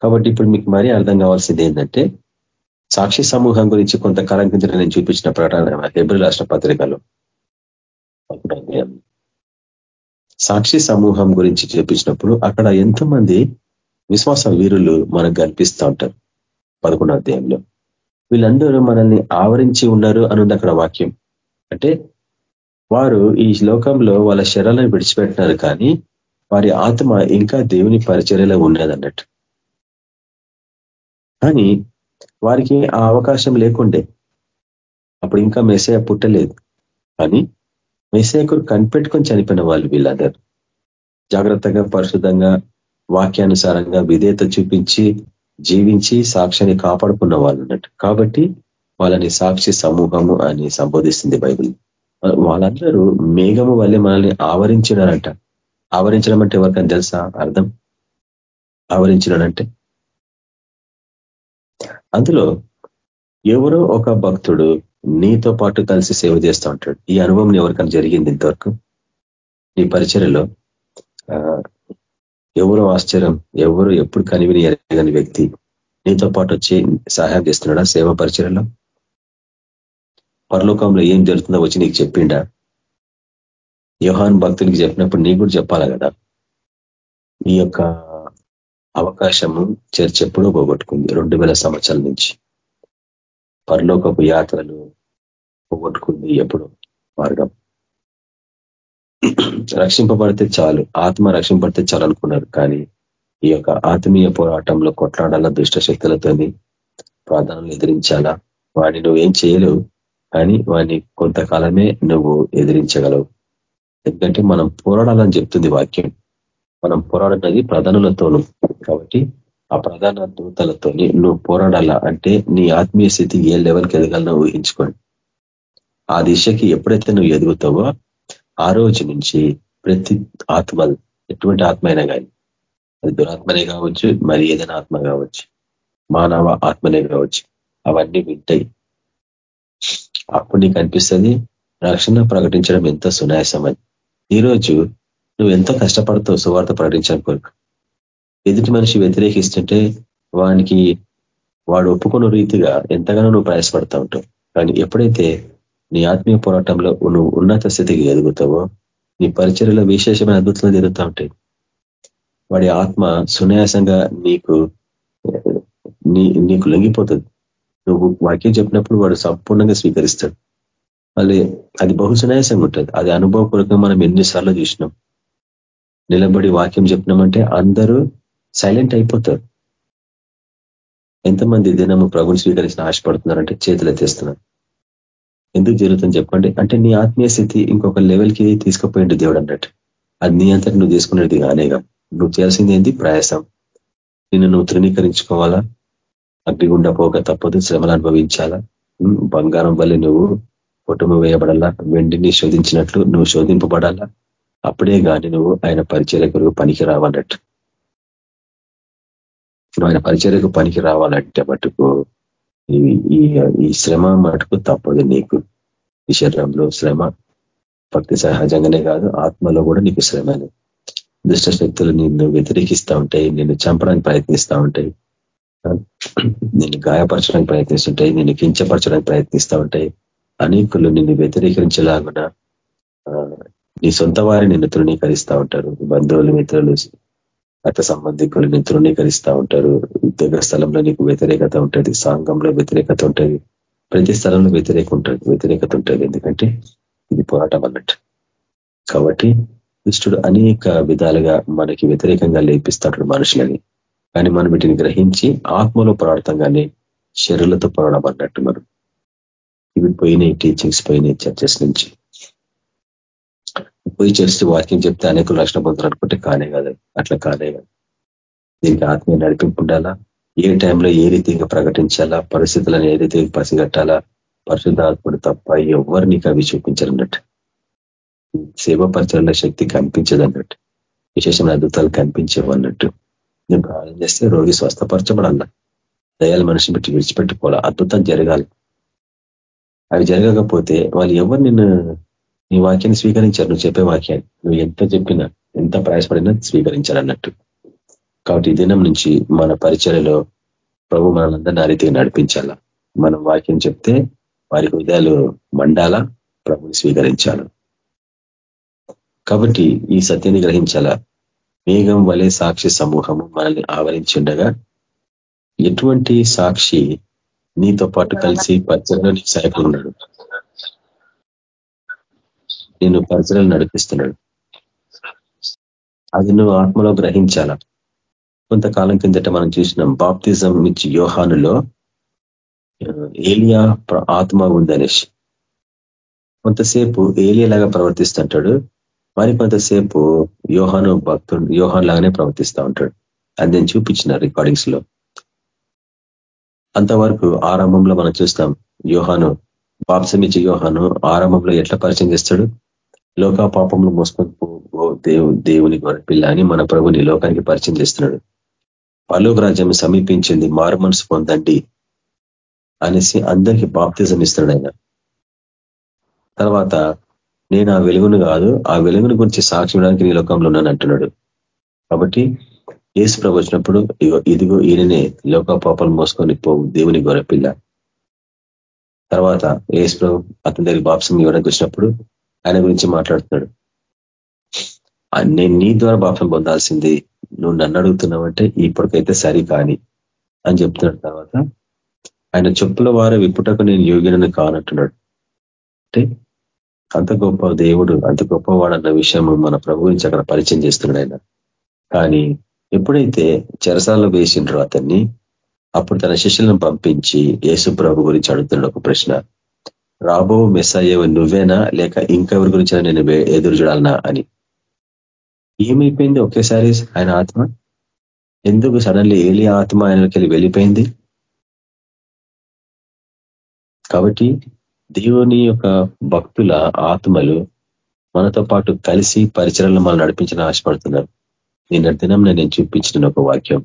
కాబట్టి ఇప్పుడు మీకు మరీ అర్థం కావాల్సింది ఏంటంటే సాక్షి సమూహం గురించి కొంతకాలం కింద నేను చూపించిన ప్రకటన హెబ్రి రాష్ట్ర పత్రికలో. సాక్షి సమూహం గురించి చూపించినప్పుడు అక్కడ ఎంతోమంది విశ్వాస వీరులు మనకు కనిపిస్తూ ఉంటారు. పదకొండో అధ్యాయంలో. వీళ్ళందరూ మనల్ని ఆవరించి ఉన్నారు అనుంది అక్కడ వాక్యం. అంటే వారు ఈ లోకంలో వాళ్ళ శరాలను విడిచిపెట్టినారు కానీ వారి ఆత్మ ఇంకా దేవుని పరిచర్యలో ఉన్నదన్నట్టు కానీ వారికి ఆ అవకాశం లేకుండే. అప్పుడు ఇంకా మెసేయ పుట్టలేదు. కానీ మెసేయకు కనిపెట్టుకొని చనిపోయిన వాళ్ళు వీళ్ళందరూ. జాగ్రత్తగా పరిశుద్ధంగా వాక్యానుసారంగా విధేయత చూపించి జీవించి సాక్ష్యాన్ని కాపాడుకున్న వాళ్ళు అన్నట్టు కాబట్టి వాళ్ళని సాక్షి సమూహము అని సంబోధిస్తుంది బైబిల్. వాళ్ళందరూ మేఘము వల్లే మనల్ని ఆవరించినారంట. ఆవరించడం అంటే ఎవరికైనా తెలుసా? అర్థం? ఆవరించినాడంటే అందులో ఎవరో ఒక భక్తుడు నీతో పాటు కలిసి సేవ చేస్తూ ఉంటాడు. ఈ అనుభవం ఎవరికైనా జరిగింది ఇంతవరకు? నీ పరిచయలో ఎవరు ఆశ్చర్యం? ఎవరు ఎప్పుడు కనివిని ఎరగని వ్యక్తి? నీతో పాటు వచ్చి సహాయం చేస్తున్నాడా సేవ పరిచయంలో పరలోకంలో ఏం జరుగుతుందో వచ్చి నీకు చెప్పిండా? యోహాన్ భక్తులకి చెప్పినప్పుడు నీకు కూడా చెప్పాలా కదా? ఈ యొక్క అవకాశము చర్చ ఎప్పుడో పోగొట్టుకుంది రెండు వేల సంవత్సరాల నుంచి. పరలోకపు యాత్రలు పోగొట్టుకుంది ఎప్పుడు మార్గం. రక్షింపబడితే చాలు. ఆత్మ రక్షింపబడితే చాలు అనుకున్నారు. కానీ ఈ యొక్క ఆత్మీయ పోరాటంలో కొట్లాడాల దుష్ట శక్తులతోని? ప్రాధాన్యం ఎదిరించాలా? వాడిని నువ్వేం చేయలేవు. కానీ వాడిని కొంతకాలమే నువ్వు ఎదిరించగలవు. ఎందుకంటే మనం పోరాడాలని చెప్తుంది వాక్యం. మనం పోరాడినది ప్రధానులతోను. కాబట్టి ఆ ప్రధాన దూతలతోని నువ్వు పోరాడాలా? అంటే నీ ఆత్మీయ స్థితి ఏ లెవెల్కి ఎదగాలనో ఊహించుకోండి. ఆ దిశకి ఎప్పుడైతే నువ్వు ఎదుగుతావో ఆ రోజు నుంచి ప్రతి ఆత్మ ఎటువంటి ఆత్మ అయినా కానీ అది దురాత్మనే కావచ్చు మరి ఏదైనా ఆత్మ కావచ్చు మానవ ఆత్మనే కావచ్చు అవన్నీ వింటాయి. అప్పుడు నీకు అనిపిస్తుంది రక్షణ ప్రకటించడం ఎంత సునాయాసమని ఈరోజు నువ్వు ఎంతో కష్టపడతావు సువార్త ప్రకటించడం కొరకు. ఎదుటి మనిషి వ్యతిరేకిస్తుంటే వానికి వాడు ఒప్పుకున్న రీతిగా ఎంతగానో నువ్వు ప్రయాసపడతా ఉంటావు. కానీ ఎప్పుడైతే నీ ఆత్మీయ పోరాటంలో నువ్వు ఉన్నత స్థితికి ఎదుగుతావో నీ పరిచర్యలో విశేషమైన అద్భుతాలు జరుగుతూ ఉంటాయి. వాడి ఆత్మ సునాయాసంగా నీకు నీ నీకు లొంగిపోతుంది. నువ్వు వాక్యం చెప్పినప్పుడు వాడు సంపూర్ణంగా స్వీకరిస్తాడు. మళ్ళీ అది బహు సునాయాసంగా ఉంటుంది. అది అనుభవపూర్వకంగా మనం ఎన్నిసార్లు చూసినాం. నిలబడి వాక్యం చెప్పినామంటే అందరూ సైలెంట్ అయిపోతారు. ఎంతమంది దినము ప్రభుని స్వీకరించిన ఆశపడుతున్నారంటే చేతులు ఎత్తేస్తున్నారు ఎందుకు జరుగుతుంది చెప్పండి. అంటే నీ ఆత్మీయ స్థితి ఇంకొక లెవెల్కి తీసుకుపోయింది దేవుడు అన్నట్టు. అది నీ అంతటి నువ్వు తీసుకునేది కానేగా నువ్వు చేయాల్సింది ఏంది? ప్రయాసం. నిన్ను నువ్వు తృణీకరించుకోవాలా? అగ్నిగుండా పోక తప్పదు. శ్రమలు అనుభవించాలా? బంగారం వల్ల నువ్వు కుటుంబం వేయబడాలా? వెండిని శోధించినట్లు నువ్వు శోధింపబడాలా? అప్పుడే కానీ నువ్వు ఆయన పరిచర్యకు పనికి రావాలన్నట్టు. నువ్వు ఆయన పరిచయకు పనికి రావాలంటే మటుకు ఈ శ్రమ మటుకు తప్పదు నీకు. ఈ శరీరంలో శ్రమ భక్తి సహజంగానే కాదు ఆత్మలో కూడా నీకు శ్రమలు. దుష్ట శక్తులు నిన్ను వ్యతిరేకిస్తూ ఉంటాయి నిన్ను చంపడానికి ప్రయత్నిస్తూ ఉంటాయి. నిన్ను గాయపరచడానికి ప్రయత్నిస్తుంటాయి నిన్ను కించపరచడానికి ప్రయత్నిస్తూ ఉంటాయి. అనేకులు నిన్ను వ్యతిరేకించలాగున నీ సొంత వారి నిన్ను తృణీకరిస్తూ ఉంటారు. బంధువులు మిత్రులు అత సంబంధికులు నేను తృణీకరిస్తూ ఉంటారు. ఉద్యోగ స్థలంలో నీకు వ్యతిరేకత ఉంటుంది. సాంగంలో వ్యతిరేకత ఉంటుంది. ప్రతి స్థలంలో వ్యతిరేక ఉంటుంది. వ్యతిరేకత ఉంటుంది. ఎందుకంటే ఇది పోరాటం అన్నట్టు. కాబట్టి దుష్టుడు అనేక విధాలుగా మనకి వ్యతిరేకంగా లేపిస్తాడు మనుషులని. కానీ మనం వీటిని గ్రహించి ఆత్మలో పోరాడతాం కానీ శరీరులతో పోరాడడం అన్నట్టు మనం. ఇవి పోయినాయి టీచింగ్స్ పోయినాయి చర్చెస్ నుంచి. పోయి చేస్తే వాక్యం చెప్తే అనేకులు రక్షణ పొందుతారు అనుకుంటే కానే కాదు. అట్లా కానే కాదు. దీనికి ఆత్మీయ నడిపింపు ఉండాలా? ఏ టైంలో ఏ రీతిగా ప్రకటించాలా? పరిస్థితులను ఏ రీతిగా పసిగట్టాలా? పరిశుద్ధాత్ముడు తప్ప ఎవరు నీకు అవి చూపించారన్నట్టు. సేవా పరిచయంలో శక్తి కనిపించదు అన్నట్టు విశేషమైన అద్భుతాలు కనిపించేవు అన్నట్టు నేను ప్రార్థన చేస్తే రోగి స్వస్థపరచబడాల? దయాలు మనిషిని పెట్టి విడిచిపెట్టుకోవాలా? అద్భుతం జరగాలి. అవి జరగకపోతే వాళ్ళు ఎవరు నిన్ను నీ వాక్యాన్ని స్వీకరించారు. నువ్వు చెప్పే వాక్యాన్ని. నువ్వు ఎంత చెప్పినా ఎంత ప్రయాసపడినా స్వీకరించారు అన్నట్టు కాబట్టి ఈ దినం నుంచి మన పరిచయలో ప్రభు మనందరినీ ఆ రీతిగా నడిపించాలా? మనం వాక్యం చెప్తే వారి హృదయాలు మండాలా? ప్రభుని స్వీకరించాలా? కాబట్టి ఈ సత్యాన్ని గ్రహించాలా? మేఘం వలె సాక్షి సమూహము మనల్ని ఆవరించిండగా ఎటువంటి సాక్షి నీతో పాటు కలిసి పరిచయలో నీకు సహాయకులు ఉన్నాడు? నేను పరిచయం నడిపిస్తున్నాడు అది నువ్వు ఆత్మలో గ్రహించాల? కొంతకాలం కిందట మనం చూసినాం బాప్తిజం ఇచ్చి యోహానులో ఏలియా ఆత్మ ఉందనేసి. కొంతసేపు ఏలియాలాగా ప్రవర్తిస్తుంటాడు. మరి కొంతసేపు యోహాను భక్తుడు యోహాన్ లాగానే ప్రవర్తిస్తూ ఉంటాడు. అది నేను చూపించిన రికార్డింగ్స్లో అంతవరకు ఆరంభంలో మనం చూస్తాం యోహాను బాప్సమిచ్చి యోహాను ఆరంభంలో ఎట్లా పరిచయం చేస్తాడు? లోక పాపంలో మోసుకొని దేవు దేవుని పిల్ల అని మన ప్రభుని లోకానికి పరిచయం చేస్తున్నాడు. పర్లోక రాజ్యం సమీపించింది మారు మనసు పొందండి అనేసి అందరికీ బాప్తిజం ఇస్తున్నాడు ఆయన. తర్వాత నేను ఆ వెలుగును కాదు ఆ వెలుగును గురించి సాక్షి ఇవ్వడానికి నీ లోకంలో ఉన్నాను అంటున్నాడు. కాబట్టి ఏసు ప్రభు వచ్చినప్పుడు ఇదిగో ఈయననే లోక పాపాలు మోసుకొని పోవు దేవుని గొరపిల్ల తర్వాత ఏసు ప్రభు అతని దగ్గర బాప్సం ఇవ్వడానికి వచ్చినప్పుడు ఆయన గురించి మాట్లాడుతున్నాడు. నేను నీ ద్వారా బాప్సం పొందాల్సింది నువ్వు నన్ను అడుగుతున్నావంటే ఇప్పటికైతే సరి కాని అని చెప్తున్నాడు. తర్వాత ఆయన చెప్పుల వారు విప్పుటకు నేను యోగినని కానట్టున్నాడు. అంటే అంత గొప్ప దేవుడు అంత గొప్పవాడు అన్న విషయం మన ప్రభు గురించి అక్కడ పరిచయం చేస్తున్నాడు ఆయన. కానీ ఎప్పుడైతే చెరసాలలో వేసిండ్రో అతన్ని అప్పుడు తన శిష్యులను పంపించి యేసు ప్రభు గురించి అడుగుతున్నాడు ఒక ప్రశ్న. రాబో మెస్సయ్యవు నువ్వేనా? లేక ఇంకెవరి గురించి నేను ఎదురు చూడాలనా అని. ఏమైపోయింది ఒకేసారి ఆయన ఆత్మ? ఎందుకు సడన్లీ ఏలి ఆత్మ ఆయనకి వెళ్ళిపోయింది? కాబట్టి దేవుని యొక్క భక్తుల ఆత్మలు మనతో పాటు కలిసి పరిచయలను మనం నడిపించిన ఆశపడుతున్నారు. నిన్న దినం నేను చూపించిన ఒక వాక్యం.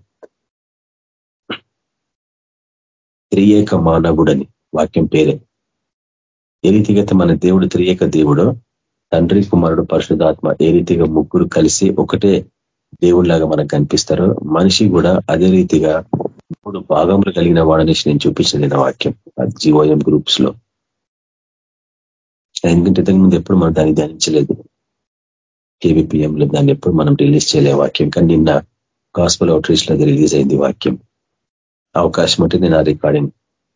త్రియేక మానవుడని వాక్యం పేరే. ఏ రీతిగా మన దేవుడు త్రియక దేవుడో తండ్రి కుమారుడు పరిశుధాత్మ ఏ రీతిగా ముగ్గురు కలిసి ఒకటే దేవుడిలాగా మనకు కనిపిస్తారో మనిషి కూడా అదే రీతిగా మూడు భాగములు కలిగిన వాడని నేను చూపించిన వాక్యం. జీవోఎం గ్రూప్స్లో. ఎందుకంటే ఇంతకు ముందు ఎప్పుడు మనం దాన్ని ధ్యానించలేదు. కేవీపీఎంలో దాన్ని ఎప్పుడు మనం రిలీజ్ చేయలే వాక్యం. కానీ నిన్న గాస్పల్ అవుట్రీచ్లో రిలీజ్ అయింది వాక్యం. అవకాశం ఉంటే నేను ఆ రికార్డింగ్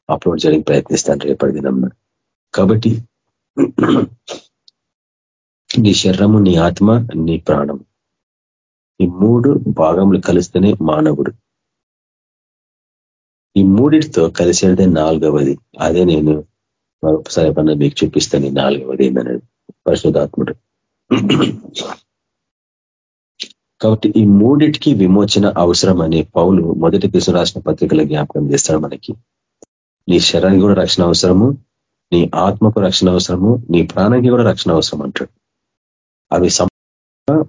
అప్లోడ్ చేయడానికి ప్రయత్నిస్తాను రేపటి దినం కాబట్టి నీ శరీరము నీ ఆత్మ నీ ప్రాణం. ఈ మూడు భాగములు కలిస్తేనే మానవుడు. ఈ మూడిటితో కలిసేదే నాలుగవది. అదే నేను మరొకసారి ఎప్పుడన్నా మీకు చూపిస్తాను ఈ నాలుగవది ఏందనేది. పరిశుధాత్ముడు కాబట్టి ఈ మూడిటికి విమోచన అవసరం అనే పౌలు మొదటి దిశ రాసిన పత్రికల జ్ఞాపకం చేస్తాడు మనకి. నీ శరీరానికి కూడా రక్షణ అవసరము. నీ ఆత్మకు రక్షణ అవసరము నీ ప్రాణానికి కూడా రక్షణ అవసరం అంటాడు. అవి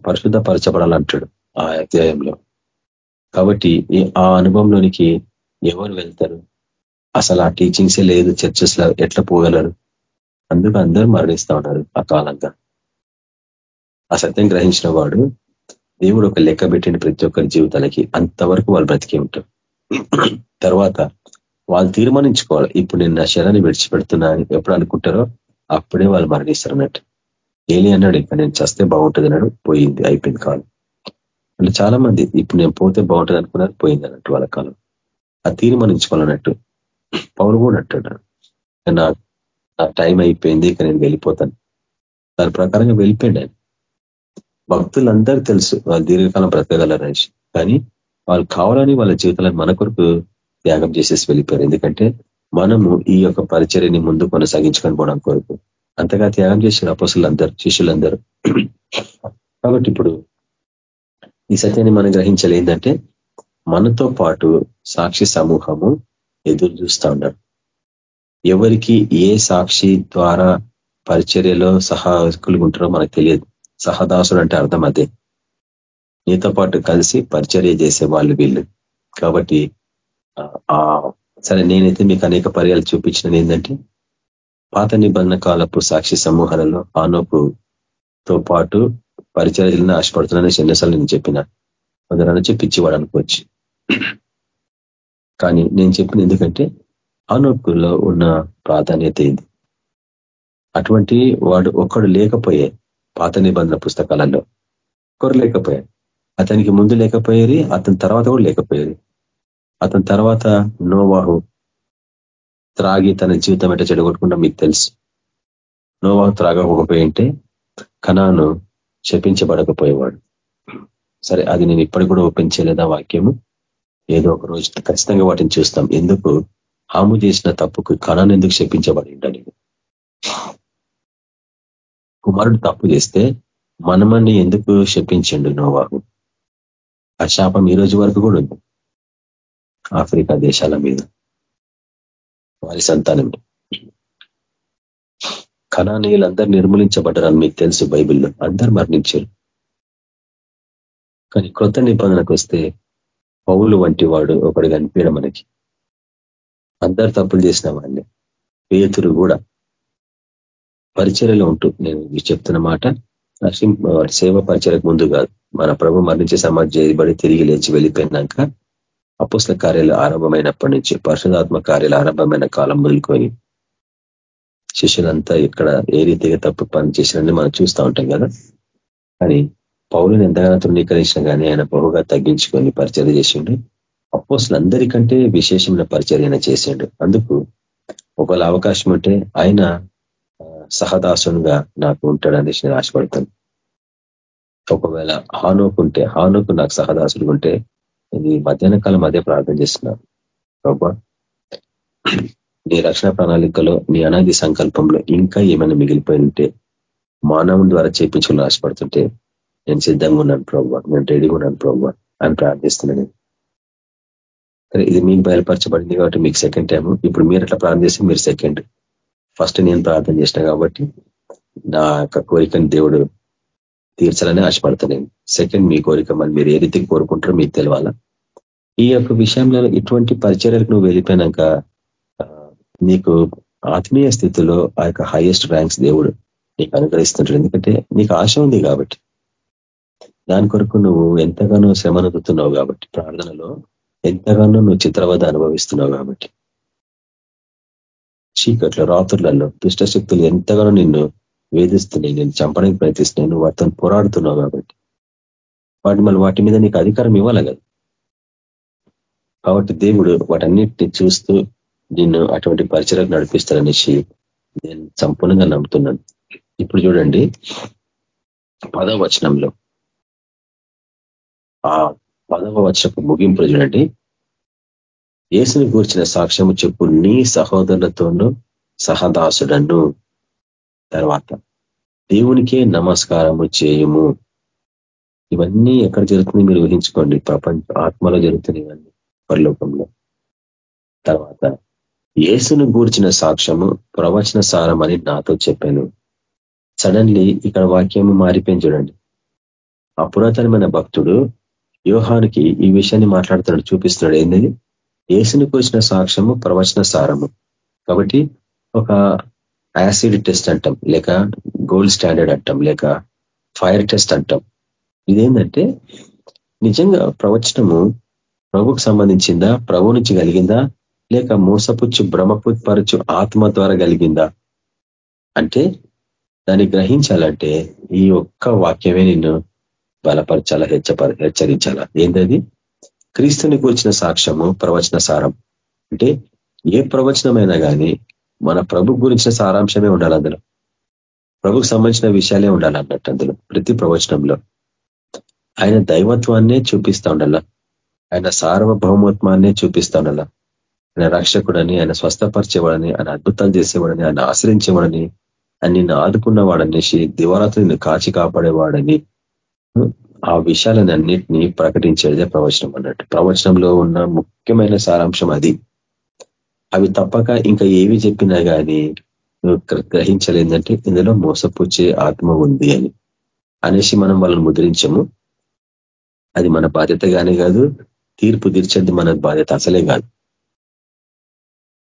పరిశుద్ధపరచబడాలంటాడు ఆ అధ్యాయంలో. కాబట్టి ఆ అనుభవంలోనికి ఎవరు వెళ్తారు? అసలు ఆ టీచింగ్సే లేదు చర్చెస్లో ఎట్లా పోగలరు? అందుకు అందరూ మరణిస్తా ఉన్నారు ఆ కాలంగా. ఆ సత్యం గ్రహించిన వాడు దేవుడు ఒక లెక్క పెట్టిన ప్రతి ఒక్కరి జీవితాలకి అంతవరకు వాళ్ళు బ్రతికే ఉంటారు. తర్వాత వాళ్ళు తీర్మానించుకోవాలి. ఇప్పుడు నేను నా శరాన్ని విడిచిపెడుతున్నా అని ఎప్పుడు అనుకుంటారో అప్పుడే వాళ్ళు మరణిస్తారు అన్నట్టు ఏలి అన్నాడు ఇక్కడ నేను చస్తే బాగుంటుంది అన్నాడు. పోయింది అయిపోయింది కాలం. అంటే చాలా మంది ఇప్పుడు నేను పోతే బాగుంటుంది అనుకున్నారు పోయింది అన్నట్టు వాళ్ళ కాలం. ఆ తీర్మానించుకోవాలన్నట్టు పౌరు కూడా అంటాడు. నా నా టైం అయిపోయింది ఇక నేను వెళ్ళిపోతాను. దాని ప్రకారంగా వెళ్ళిపోయాడు ఆయన. భక్తులందరూ తెలుసు వాళ్ళు దీర్ఘకాలం బ్రతకగలరు అనేసి కానీ వాళ్ళు కావాలని వాళ్ళ జీవితాలను మన కొరకు త్యాగం చేసేసి వెళ్ళిపోయారు. ఎందుకంటే మనము ఈ యొక్క పరిచర్యని ముందు కొనసాగించుకొని పోవడం కొరకు. అంతగా త్యాగం చేసిన అపసులందరూ శిష్యులందరూ. కాబట్టి ఇప్పుడు ఈ సత్యాన్ని మనం గ్రహించాలి ఏంటంటే మనతో పాటు సాక్షి సమూహము ఎదురు చూస్తూ ఉన్నారు. ఎవరికి ఏ సాక్షి ద్వారా పరిచర్యలో సహాకులు ఉంటారో మనకు తెలియదు. సహదాసుడు అంటే అర్థం అదే. నీతో పాటు కలిసి పరిచర్య చేసే వాళ్ళు వీళ్ళు. కాబట్టి సరే నేనైతే మీకు అనేక పర్యాలు చూపించిన ఏంటంటే పాత నిబంధన కాలపు సాక్షి సమూహాలలో ఆనోపుతో పాటు పరిచర్యలను ఆశపడుతున్నానని ఎన్నోసార్లు నేను చెప్పిన. కొందరు అనొచ్చి పిచ్చివాడు అనుకోవచ్చు. కానీ నేను చెప్పిన ఎందుకంటే ఆనోపులో ఉన్న ప్రాధాన్యత ఇది అటువంటి వాడు ఒక్కడు లేకపోయే పాత నిబంధన పుస్తకాలలో ఒకరు లేకపోయారు అతనికి ముందు లేకపోయేది అతని తర్వాత కూడా లేకపోయేది. అతని తర్వాత నోవాహు త్రాగి తన జీవితం ఎట్లా చెడగొట్టుకుంటా మీకు తెలుసు. నోవాహు త్రాగకపోయింటే కణాను శపించబడకపోయేవాడు. సరే అది నేను ఇప్పటికి కూడా ఓపెన్ చేయలేదా వాక్యము? ఏదో ఒక రోజు ఖచ్చితంగా వాటిని చూస్తాం. ఎందుకు? హాము చేసిన తప్పుకు కణాన్ని ఎందుకు శపించబడి ఉండాలి కుమారుడు తప్పు చేస్తే మనమని ఎందుకు శపించండు నోవాహు? ఆ శాపం ఈ రోజు వరకు కూడా ఉంది. ఆఫ్రికా దేశాల మీద. వారి సంతానం. కణానీయులందరూ నిర్మూలించబడ్డారని మీకు తెలుసు బైబిల్లో. అందరు మరణించారు. కానీ కొత్త నిబంధనకు వస్తే పౌలు వంటి వాడు ఒకడు కనిపించడం మనకి. అందరు తప్పులు చేసిన వాడిని. పేతురు కూడా పరిచర్యలో ఉంటూ నేను చెప్తున్న మాట సేవ పరిచయకు ముందు కాదు. మన ప్రభు మరణించే సమాజ్ చేయబడి తిరిగి లేచి వెళ్ళిపోయినాక అపుస్ల కార్యాలు ఆరంభమైనప్పటి నుంచి పరిశుధాత్మ కార్యాలు ఆరంభమైన కాలం మొదలుకొని శిష్యులంతా ఇక్కడ ఏ రీతిగా తప్పు పని చేసినని మనం చూస్తూ ఉంటాం కదా. కానీ పౌరుని ఎంతగానో తృణీకరించినా కానీ ఆయన బహుగా తగ్గించుకొని పరిచయం చేసిండు. అపోసులందరికంటే విశేషమైన పరిచర్యన చేసిండు. అందుకు ఒకవేళ అవకాశం ఉంటే ఆయన సహదాసునిగా నాకు ఉంటాడనేసి నేను ఆశపడతాను. ఒకవేళ హానోకు ఉంటే హానోకు నాకు సహదాసుడు ఉంటే ఈ మధ్యాహ్న కాలం అదే ప్రార్థన చేస్తున్నాను ప్రభా నీ రక్షణ ప్రణాళికలో నీ అనాది సంకల్పంలో ఇంకా ఏమైనా మిగిలిపోయి ఉంటే మానవుని ద్వారా చేయించుకుని ఆశపడుతుంటే నేను సిద్ధంగా ఉన్నాను ప్రభు నేను రెడీగా ఉన్నాను ప్రభు అని ప్రార్థిస్తున్నాను సరే ఇది మీకు బయలుపరచబడింది కాబట్టి మీకు సెకండ్ టైం ఇప్పుడు మీరు అట్లా ప్రార్థన చేస్తే మీరు సెకండ్ ఫస్ట్ నేను ప్రార్థన చేసిన కాబట్టి నా యొక్క కోరికను దేవుడు తీర్చాలని ఆశపడతాను సెకండ్ మీ కోరిక మరి మీరు ఏ రీతికి కోరుకుంటారో మీకు తెలవాలా? ఈ యొక్క విషయంలో ఇటువంటి పరిచర్యలకు నువ్వు వెళ్ళిపోయినాక నీకు ఆత్మీయ స్థితిలో ఆ యొక్క హైయెస్ట్ ర్యాంక్స్ దేవుడు నీకు అనుగ్రహిస్తుంటాడు. ఎందుకంటే నీకు ఆశ ఉంది కాబట్టి. దాని కొరకు నువ్వు ఎంతగానో శ్రమనుతున్నావు కాబట్టి ప్రార్థనలో ఎంతగానో నువ్వు చిత్రవద అనుభవిస్తున్నావు కాబట్టి. చీకట్లో రాత్రులలో దుష్టశక్తులు ఎంతగానో నిన్ను వేధిస్తున్నాయి నేను చంపడానికి ప్రయత్నిస్తున్నాయి వాటితో పోరాడుతున్నావు కాబట్టి. వాటి మళ్ళీ వాటి మీద నీకు అధికారం ఇవ్వాలి కదా. కాబట్టి దేవుడు వాటన్నిటిని చూస్తూ నిన్ను అటువంటి పరిచయకు నడిపిస్తారనేసి నేను సంపూర్ణంగా నమ్ముతున్నాను. ఇప్పుడు చూడండి పదవ వచనంలో. ఆ పదవ వచనపు ముగింపులు చూడండి. యేసుని కూర్చిన సాక్ష్యము చెప్పు నీ సహోదరులతోనూ సహదాసుడను. తర్వాత దేవునికే నమస్కారము చేయము. ఇవన్నీ ఎక్కడ జరుగుతుంది మీరు ఊహించుకోండి. ప్రపంచ ఆత్మలో జరుగుతున్నాయి ఇవన్నీ. పరలోకంలో. తర్వాత యేసును గూర్చిన సాక్ష్యము ప్రవచన సారం అని నాతో చెప్పాను. సడన్లీ ఇక్కడ వాక్యము మారిపోయింది చూడండి. ఆ పురాతనమైన భక్తుడు వ్యూహానికి ఈ విషయాన్ని మాట్లాడుతున్నాడు చూపిస్తున్నాడు. ఏంటది? యేసుని కూర్చిన సాక్ష్యము ప్రవచన సారము. కాబట్టి ఒక యాసిడ్ టెస్ట్ అంటాం లేక గోల్డ్ స్టాండర్డ్ అంటాం లేక ఫైర్ టెస్ట్ అంటాం. ఇదేంటంటే నిజంగా ప్రవచనము ప్రభుకు సంబంధించిందా? ప్రభు నుంచి కలిగిందా? లేక మోసపుచ్చు భ్రమపుత్పరచు ఆత్మ ద్వారా కలిగిందా? అంటే దాన్ని గ్రహించాలంటే ఈ ఒక్క వాక్యమే నిన్ను బలపరచాలా హెచ్చపర హెచ్చరించాలా? ఏంటది క్రీస్తుని కూర్చిన సాక్ష్యము ప్రవచన సారం. అంటే ఏ ప్రవచనమైనా కానీ మన ప్రభు గురించిన సారాంశమే ఉండాలి అందులో. ప్రభుకు సంబంధించిన విషయాలే ఉండాలి అన్నట్టు అందులో ప్రతి ప్రవచనంలో. ఆయన దైవత్వాన్నే చూపిస్తా ఉండాల? ఆయన సార్వభౌమత్వాన్నే చూపిస్తాను అలా ఆయన రక్షకుడని ఆయన స్వస్థపరిచేవాడని ఆయన అద్భుతాలు చేసేవాడని ఆయన ఆశ్రయించేవాడని ఆయన నిన్ను ఆదుకున్నవాడనేసి దివారాత్రి నిన్ను కాచి కాపాడేవాడని ఆ విషయాలను అన్నిటినీ ప్రకటించేదే ప్రవచనం అన్నట్టు. ప్రవచనంలో ఉన్న ముఖ్యమైన సారాంశం అది. అవి తప్పక ఇంకా ఏవి చెప్పినా కానీ నువ్వు గ్రహించలేదంటే ఇందులో మోసపుచ్చే ఆత్మ ఉంది అని. అనేసి మనం వాళ్ళని ముద్రించము. అది మన బాధ్యత కానీ కాదు తీర్పు తీర్చేది మన బాధ్యత అసలే కాదు.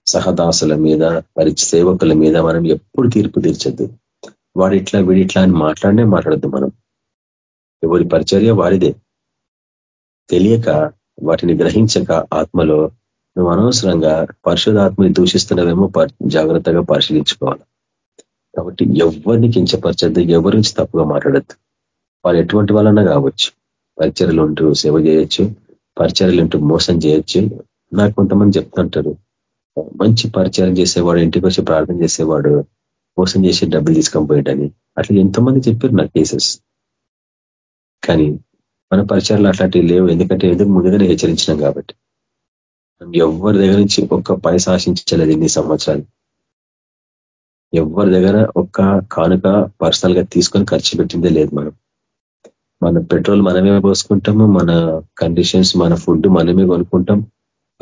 సహదాసుల మీద వారి సేవకుల మీద మనం ఎప్పుడు తీర్పు తీర్చద్దు. వాడు ఇట్లా వీడిట్లా అని మాట్లాడనే మాట్లాడద్దు మనం. ఎవరి పరిచర్య వారిదే. తెలియక వాటిని గ్రహించక ఆత్మలో నువ్వు అనవసరంగా పరిశుధాత్మని దూషిస్తున్నవేమో జాగ్రత్తగా పరిశీలించుకోవాలి. కాబట్టి ఎవరిని కించపరచద్దు ఎవరి నుంచి తప్పుగా మాట్లాడద్దు. వాళ్ళు ఎటువంటి వాళ్ళన్నా కావచ్చు. పరిచర్లు ఉంటూ సేవ చేయొచ్చు. పరిచయాలు ఏంటో? మోసం చేయొచ్చు. నాకు కొంతమంది చెప్తుంటారు. మంచి పరిచయం చేసేవాడు ఇంటికి వచ్చి ప్రార్థన చేసేవాడు మోసం చేసి డబ్బులు తీసుకొని పోయాడని అట్లా ఎంతోమంది చెప్పారు నా కేసెస్. కానీ మన పరిచయాలు అట్లాంటివి లేవు. ఎందుకంటే ఎందుకు ముందుగానే హెచ్చరించినాం కాబట్టి. ఎవరి దగ్గర నుంచి ఒక్క పైస ఆశించలేదు ఇన్ని సంవత్సరాలు. ఎవరి దగ్గర ఒక్క కానుక పర్సనల్గా తీసుకొని ఖర్చు పెట్టిందే లేదు మనం. మన పెట్రోల్ మనమే పోసుకుంటాము మన కండిషన్స్ మన ఫుడ్ మనమే కొనుక్కుంటాం.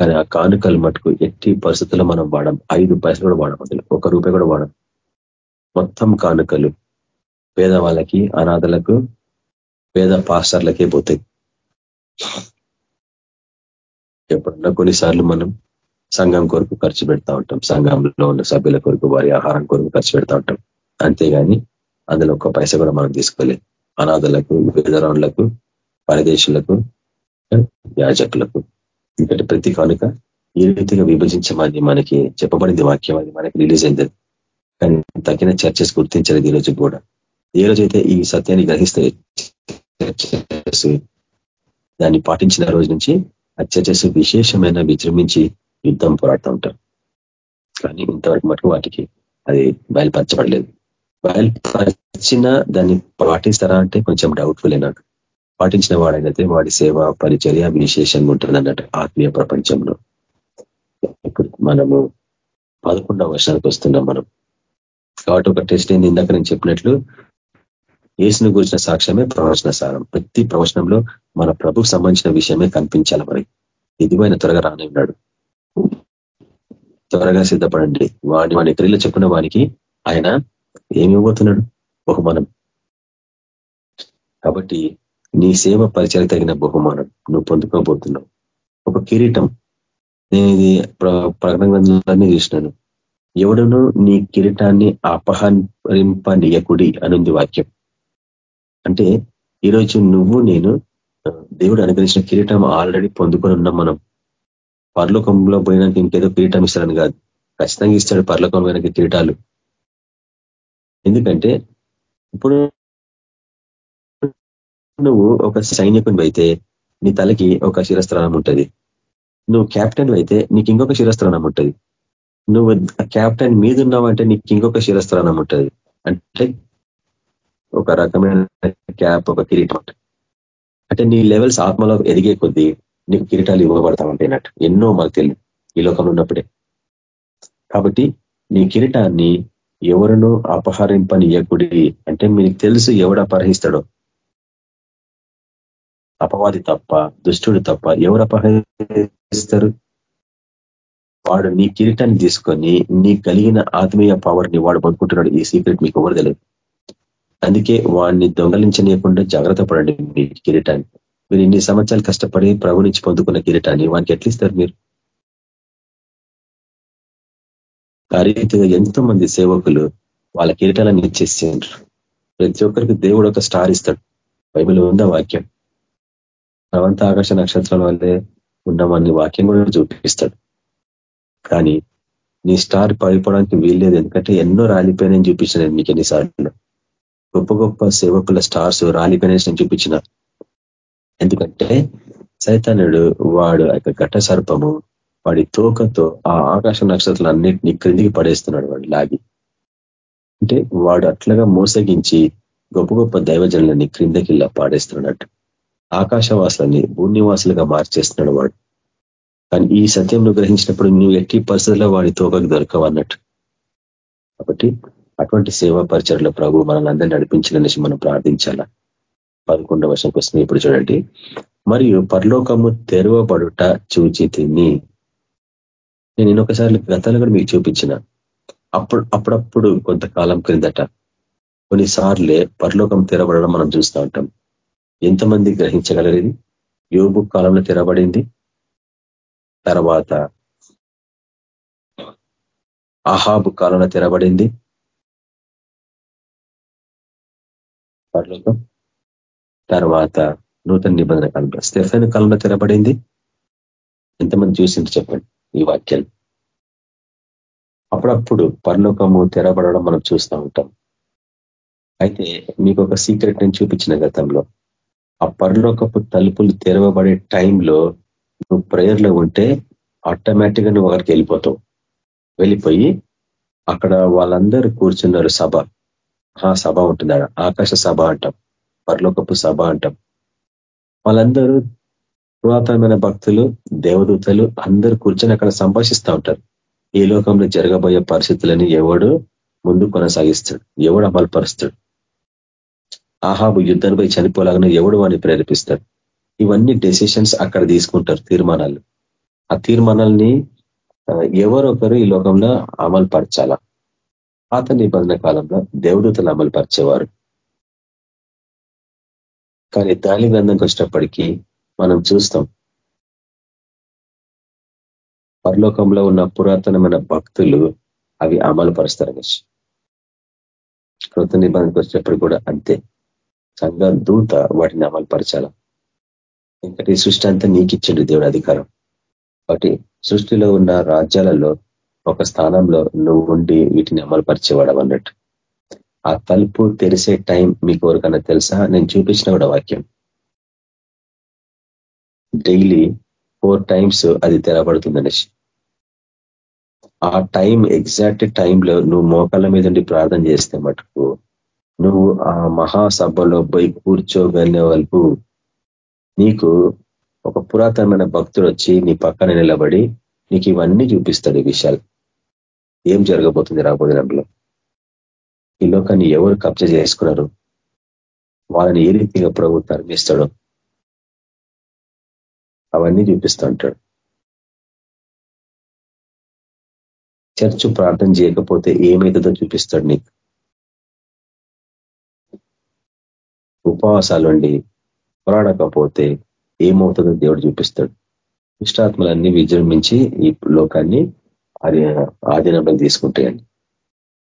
కానీ ఆ కానుకలు మటుకు ఎట్టి పరిస్థితుల్లో మనం వాడం ఐదు పైసలు కూడా వాడం అందులో ఒక రూపాయి కూడా వాడం మొత్తం కానుకలు పేదవాళ్ళకి అనాథలకు పేద పాస్టర్లకే పోతాయి. ఎప్పుడన్నా కొన్నిసార్లు మనం సంఘం కొరకు ఖర్చు పెడతా ఉంటాం. సంఘంలో ఉన్న సభ్యుల కొరకు వారి ఆహారం కొరకు ఖర్చు పెడతా ఉంటాం. అంతేగాని అందులో ఒక్క పైస కూడా మనం తీసుకోలేదు. అనాథలకు విధరాన్లకు పరదేశులకు యాజకులకు ఇంకటి ప్రతి కానుక ఈ రీతిగా విభజించమని మనకి చెప్పబడింది వాక్యం అది మనకి రిలీజ్ అయింది. కానీ తగిన చర్చస్ గుర్తించలేదు ఈ రోజు కూడా. ఏ రోజైతే ఈ సత్యాన్ని గ్రహిస్తే దాన్ని పాటించిన రోజు నుంచి ఆ చర్చస్ విశేషమైన విజృంభించి యుద్ధం పోరాడుతూ ఉంటారు. కానీ ఇంతవరకు మటుకు వాటికి అది బయలుపరచబడలేదు. బయలుపరిచిన దాన్ని పాటిస్తారా అంటే కొంచెం డౌట్ఫుల్ అన్నాడు పాటించిన వాడైనతే వాడి సేవ పరిచర్య విశేషంగా ఉంటుంది అన్నట్టు ఆత్మీయ ప్రపంచంలో. ఇప్పుడు మనము పదకొండవ వర్షానికి వస్తున్నాం మనం. కాబట్టి ఒక టెస్ట్ ఏంది ఇందాక నేను చెప్పినట్లు ఏసును గురించిన సాక్ష్యమే ప్రవచన సారం. ప్రతి ప్రవచనంలో మన ప్రభుకు సంబంధించిన విషయమే కనిపించాలి మనకి ఇదివైన త్వరగా రాని ఉన్నాడు. త్వరగా సిద్ధపడండి. వాడి వాడి క్రియలు చెప్పిన వానికి ఆయన ఏమి ఇవ్వబోతున్నాడు బహుమానం. కాబట్టి నీ సేవ పరిచయం తగిన బహుమానం నువ్వు పొందుకోబోతున్నావు. ఒక కిరీటం. నేను ఇది ప్రకటన చూసినాను. ఎవడును నీ కిరీటాన్ని అపహరింపనీయకుడి అనుంది వాక్యం. అంటే ఈరోజు నువ్వు నేను దేవుడు అనుగ్రహించిన కిరీటం ఆల్రెడీ పొందుకొని ఉన్నాం మనం. పర్లోకంలో పోయినాక ఇంకేదో కిరీటం ఇస్తాడని కాదు. ఖచ్చితంగా ఇస్తాడు పర్లోకం పోయినాక కిరీటాలు. ఎందుకంటే ఇప్పుడు నువ్వు ఒక సైనికుని అయితే నీ తలకి ఒక శిరస్త్రాణం ఉంటుంది నువ్వు క్యాప్టెన్ అయితే నీకు ఇంకొక శిరస్త్రాణం ఉంటుంది నువ్వు క్యాప్టెన్ మీద ఉన్నావంటే నీకు ఇంకొక శిరస్త్రాణం ఉంటుంది అంటే ఒక రకమైన క్యాప్ ఒక కిరీటం అంటే. నీ లెవెల్స్ ఆత్మలో ఎదిగే కొద్దీ నీకు కిరీటాలు ఇవ్వబడతా ఎన్నో మాకు తెలియదు ఈ లోకంలో ఉన్నప్పుడే. కాబట్టి నీ కిరీటాన్ని ఎవరును అపహరింపనీయకుడి అంటే మీకు తెలుసు ఎవడు అపహరిస్తాడో. అపవాది తప్ప దుష్టుడు తప్ప ఎవరు అపహరిస్తారు? వాడు నీ కిరీటాన్ని తీసుకొని నీ కలిగిన ఆత్మీయ పవర్ని వాడు పొందుకుంటున్నాడు ఈ సీక్రెట్ మీకు ఎవరు తెలియదు అందుకే వాడిని దొంగలించనీయకుండా జాగ్రత్త పడండి మీ కిరీటాన్ని. మీరు ఇన్ని సంవత్సరాలు కష్టపడి ప్రభు నుంచి పొందుకున్న కిరీటాన్ని వానికి ఎట్లిస్తారు మీరు? ఆ రీతిగా ఎంతో మంది సేవకులు వాళ్ళ కిరీటాలను ఇచ్చేసిండ్రు. ప్రతి ఒక్కరికి దేవుడు ఒక స్టార్ ఇస్తాడు. బైబిల్ ఉందా వాక్యం. ప్రవంత ఆకాశ నక్షత్రం వల్లే ఉన్నామని వాక్యం కూడా చూపిస్తాడు. కానీ నీ స్టార్ పడిపోవడానికి వీల్లేదు. ఎందుకంటే ఎన్నో రాలిపోయినాయని చూపించిన మీకు ఎన్నిసార్లు. గొప్ప గొప్ప సేవకుల స్టార్స్ రాలిపోయినాయి నేను చూపించిన. ఎందుకంటే సైతానుడు వాడు ఆ ఘట సర్పము వాడి తోకతో ఆ ఆకాశ నక్షత్రాలు అన్నింటినీ క్రిందికి పడేస్తున్నాడు వాడు లాగి. అంటే వాడు అట్లగా మోసగించి గొప్ప గొప్ప దైవజనులని క్రిందకి పాడేస్తున్నాడు ఆకాశవాసులని భూనివాసులుగా మార్చేస్తున్నాడు వాడు. కానీ ఈ సత్యంను గ్రహించినప్పుడు నువ్వు ఎట్టి పరిస్థితుల్లో వాడి తోకకు దొరకవు అన్నట్టు. కాబట్టి అటువంటి సేవా పరిచయలో ప్రభు మనల్ని అందరినీ నడిపించాలనేసి మనం ప్రార్థించాలా. పదకొండవ వర్షం కోసం ఇప్పుడు చూడండి. మరియు పరలోకము తెరవబడుట చూచి తిని నేను ఇంకొకసారి గ్రంథాలు కూడా మీకు చూపించిన. అప్పుడు అప్పుడప్పుడు కొంతకాలం క్రిందట కొన్నిసార్లే పరలోకం తెరబడడం మనం చూస్తూ ఉంటాం. ఎంతమంది గ్రహించగలరు యోగు కాలంలో తెరబడింది. తర్వాత అహాబు కాలంలో తెరబడింది. పరలోకం. తర్వాత నూతన నిబంధన కాలంలో. స్టెఫెన్ కాలంలో తెరబడింది. ఎంతమంది చూసింది చెప్పండి. ఈ వాక్యం. అప్పుడప్పుడు పరలోకము తెరబడడం మనం చూస్తూ ఉంటాం. అయితే మీకు ఒక సీక్రెట్ నేను చూపించిన గతంలో. ఆ పరలోకపు తలుపులు తెరవబడే టైంలో నువ్వు ప్రేయర్లో ఉంటే ఆటోమేటిక్గా నువ్వు అక్కడికి వెళ్ళిపోతావు. వెళ్ళిపోయి అక్కడ వాళ్ళందరూ కూర్చున్నారు సభ. ఆ సభ ఉంటుంది ఆకాశ సభ అంటాం. పరలోకపు సభ అంటాం. వాళ్ళందరూ పురాతనమైన భక్తులు దేవదూతలు అందరూ కూర్చొని అక్కడ సంభాషిస్తూ ఉంటారు. ఈ లోకంలో జరగబోయే పరిస్థితులని ఎవడు ముందు కొనసాగిస్తాడు? ఎవడు అమలుపరుస్తాడు? ఆహాబు యుద్ధానిపై చనిపోలాగానే ఎవడు వాడిని ప్రేరేపిస్తాడు? ఇవన్నీ డెసిషన్స్ అక్కడ తీసుకుంటారు తీర్మానాలు. ఆ తీర్మానాల్ని ఎవరొకరు ఈ లోకంలో అమలు పరచాలా పాత నిబంధన కాలంలో దేవదూతలు అమలు పరిచేవారు కానీ దాని గ్రంథంకి వచ్చినప్పటికీ మనం చూస్తాం. పరలోకంలో ఉన్న పురాతనమైన భక్తులు అవి అమలు పరుస్తారు కృత నిబంధనకు వచ్చినప్పుడు కూడా అంతే. సంఘ దూత వాటిని అమలుపరచాల. ఎందుకంటే ఈ సృష్టి అంతా నీకు ఇచ్చిండు దేవుడు అధికారం. కాబట్టి సృష్టిలో ఉన్న రాజ్యాలలో ఒక స్థానంలో నువ్వు ఉండి వీటిని అమలుపరిచేవాడు అన్నట్టు. ఆ తలుపు తెరిసే టైం మీకు ఎవరికన్నా తెలుసా? నేను చూపించిన కూడా వాక్యం. డైలీ ఫోర్ టైమ్స్ అది తెరబడుతుంది అనేసి. ఆ టైం ఎగ్జాక్ట్ టైంలో నువ్వు మోకాళ్ళ మీద ఉండి ప్రార్థన చేస్తే మటుకు నువ్వు ఆ మహాసభలో పోయి కూర్చోగలిగిన వరకు నీకు ఒక పురాతనమైన భక్తుడు వచ్చి నీ పక్కన నిలబడి నీకు ఇవన్నీ చూపిస్తాడు ఈ విషయాలు. ఏం జరగబోతుంది రాబోదినంలో ఈ లోకాన్ని ఎవరు కబ్జా చేసుకున్నారు? వాళ్ళని ఏ రీతిగా ప్రభు తరిమిస్తాడు అవన్నీ చూపిస్తూ ఉంటాడు చర్చ్ ప్రార్థన చేయకపోతే ఏమవుతుందో చూపిస్తాడు నీకు. ఉపవాసాలు ఉండి పోరాడకపోతే ఏమవుతుందో దేవుడు చూపిస్తాడు. ఇష్టాత్మలన్నీ విజృంభించి ఈ లోకాన్ని ఆధీనంలో తీసుకుంటాయండి.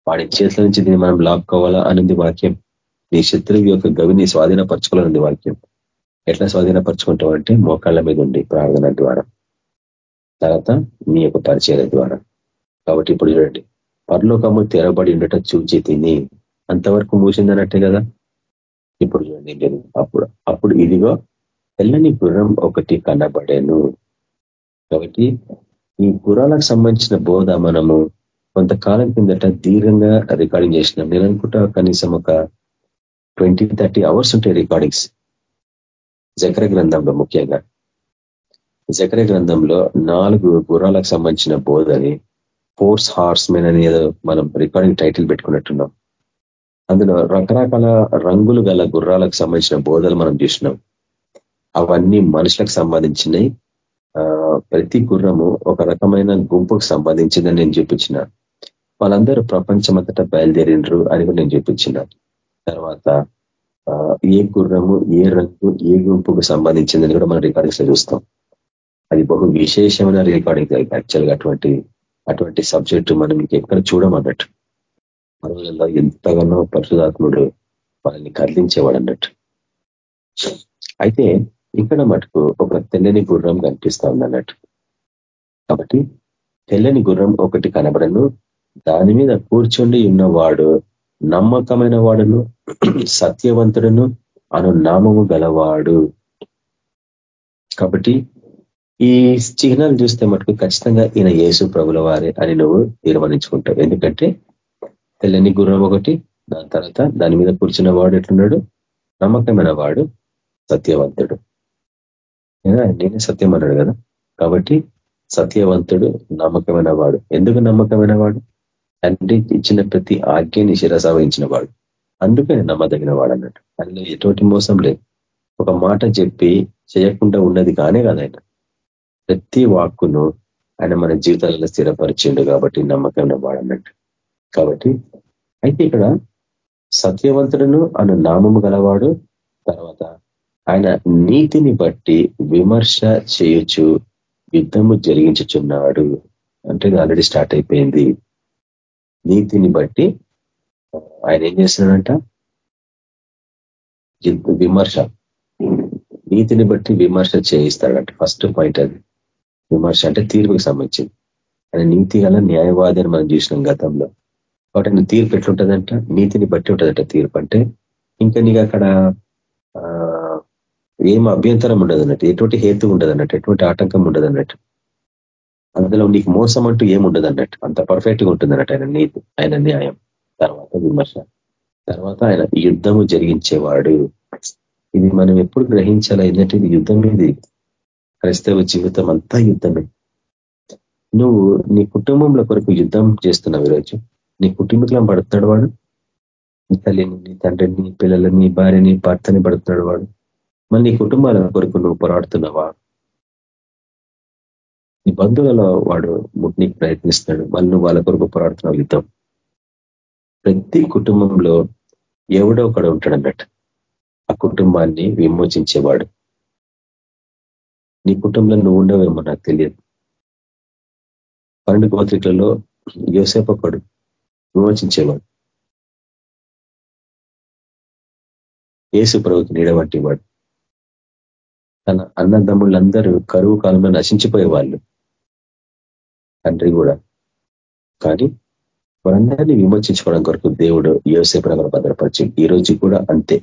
వాడి చేతుల నుంచి దీన్ని మనం లాక్కోవాలా అనేది వాక్యం. నీ శత్రువు యొక్క గవిని స్వాధీనపరచుకోవాలన్నది వాక్యం. ఎట్లా స్వాధీనపరచుకుంటావు అంటే మోకాళ్ళ మీద ఉండి ప్రార్థన ద్వారా. తర్వాత మీ యొక్క పరిచయాల ద్వారా. కాబట్టి ఇప్పుడు చూడండి. పరలోకము తెరబడి ఉండట చూచి తిని అంతవరకు మూసిందన్నట్టే కదా? ఇప్పుడు చూడండి అప్పుడు అప్పుడు ఇదిగో తెల్లని గుర్రం ఒకటి కనబడాను. కాబట్టి ఈ గుర్రాలకు సంబంధించిన బోధ మనము కొంతకాలం కిందట దీర్ఘంగా రికార్డింగ్ చేసినాం. నేను అనుకుంటా కనీసం ఒక ట్వంటీ థర్టీ అవర్స్ ఉంటాయి రికార్డింగ్స్. జకర గ్రంథంలో ముఖ్యంగా. జకర గ్రంథంలో నాలుగు గుర్రాలకు సంబంధించిన బోధని ఫోర్స్ హార్స్ మెన్ అని ఏదో మనం రికార్డింగ్ టైటిల్ పెట్టుకున్నట్టున్నాం. అందులో రకరకాల రంగులు గల గుర్రాలకు సంబంధించిన బోధలు మనం చూసినాం. అవన్నీ మనుషులకు సంబంధించినవి ప్రతి గుర్రము ఒక రకమైన గుంపుకు సంబంధించిందని నేను చూపించిన. వాళ్ళందరూ ప్రపంచమంతటా బయలుదేరిండ్రు అని కూడా నేను చూపించిన. తర్వాత ఏ గుర్రము ఏ రంగు ఏ గుంపుకు సంబంధించిందని కూడా మనం రికార్డింగ్స్లో చూస్తాం. అది బహు విశేషమైన రికార్డింగ్ యాక్చువల్గా అటువంటి అటువంటి సబ్జెక్టు మనం ఇంకెక్కడ చూడమన్నట్టు పర్వాలలో ఎంతగానో పరిశుధాత్ముడు వాళ్ళని కదిలించేవాడు అన్నట్టు. అయితే ఇక్కడ మటుకు ఒక తెల్లని గుర్రం కనిపిస్తా ఉంది అన్నట్టు. కాబట్టి తెల్లని గుర్రం ఒకటి కనబడను దాని మీద కూర్చుండి ఉన్నవాడు నమ్మకమైన వాడును సత్యవంతుడును అను నామము గలవాడు. కాబట్టి ఈ చిహ్నాలు చూస్తే మటుకు ఖచ్చితంగా ఈయన యేసు ప్రభుల వారే అని నువ్వు తీర్మానించుకుంటావు. ఎందుకంటే తెల్లని గుర్రం ఒకటి దాని తర్వాత దాని మీద కూర్చున్న వాడు ఎట్లున్నాడు? నమ్మకమైన వాడు సత్యవంతుడు. నేనే సత్యం అన్నాడు కదా. కాబట్టి సత్యవంతుడు నమ్మకమైన వాడు. ఎందుకు నమ్మకమైన వాడు? తండ్రి ఇచ్చిన ప్రతి ఆజ్ఞని శిరస వహించిన వాడు. అందుకే నమ్మదగిన వాడు అన్నట్టు అందులో ఎటువంటి మోసం లేదు. ఒక మాట చెప్పి చేయకుండా ఉన్నది కానే కదా ఆయన. ప్రతి వాక్కును ఆయన మన జీవితాలలో స్థిరపరిచిండు కాబట్టి నమ్మకమైన వాడు అన్నట్టు కాబట్టి అయితే ఇక్కడ సత్యవంతుడును అను నామము గలవాడు తర్వాత ఆయన నీతిని బట్టి విమర్శ చేయొచ్చు యుద్ధము జరిగించుచున్నాడు. అంటే ఆల్రెడీ స్టార్ట్ అయిపోయింది. నీతిని బట్టి ఆయన ఏం చేస్తున్నాడంట? విమర్శ. నీతిని బట్టి విమర్శ చేయిస్తాడంట. ఫస్ట్ పాయింట్ అది. విమర్శ అంటే తీర్పుకి సంబంధించింది. ఆయన నీతి గల న్యాయవాది అని మనం చూసినాం గతంలో. కాబట్టి తీర్పు ఎట్లుంటుందంట? నీతిని బట్టి ఉంటుందంట తీర్పు. అంటే ఇంకా నీకు అక్కడ ఏం అభ్యంతరం ఉండదు అన్నట్టు ఎటువంటి హేతు ఉండదు అన్నట్టు ఎటువంటి ఆటంకం ఉండదు అన్నట్టు అందులో నీకు మోసం అంటూ ఏముండదు అన్నట్టు. అంత పర్ఫెక్ట్గా ఉంటుంది అన్నట్టు ఆయన నీతి ఆయన న్యాయం. తర్వాత విమర్శ. తర్వాత ఆయన యుద్ధము జరిగించేవాడు. ఇది మనం ఎప్పుడు గ్రహించాలా? ఏంటంటే ఇది యుద్ధం ఇది. క్రైస్తవ జీవితం అంతా యుద్ధమే. నువ్వు నీ కుటుంబంలో కొరకు యుద్ధం చేస్తున్నావు ఈరోజు. నీ కుటుంబీకులను పడుతున్నాడు వాడు. నీ తల్లిని నీ తండ్రిని పిల్లలని భార్యని భర్తని పడుతున్నాడు వాడు. మళ్ళీ నీ కుటుంబాల కొరకు నువ్వు పోరాడుతున్నావా? నీ బంధువులలో వాడు ముట్టికి ప్రయత్నిస్తాడు. వాళ్ళు వాళ్ళ కొరకు పోరాడుతున్నావు యుద్ధం. ప్రతి కుటుంబంలో ఎవడో ఒకడు ఉంటాడు అన్నట్టు ఆ కుటుంబాన్ని విమోచించేవాడు. నీ కుటుంబంలో నువ్వు ఉండవేమో నాకు తెలియదు. పన్నెండు గోత్రికలలో యోసేపు ఒకడు విమోచించేవాడు. ఏసు ప్రభుకి నీడ వాడు తన అన్నదమ్ముళ్ళందరూ కరువు కాలంలో నశించిపోయేవాళ్ళు. తండ్రి కూడా. కానీ మనందరినీ విమర్శించుకోవడం కొరకు దేవుడు యోసేపు భద్రపరిచి ఈ రోజు కూడా అంతే.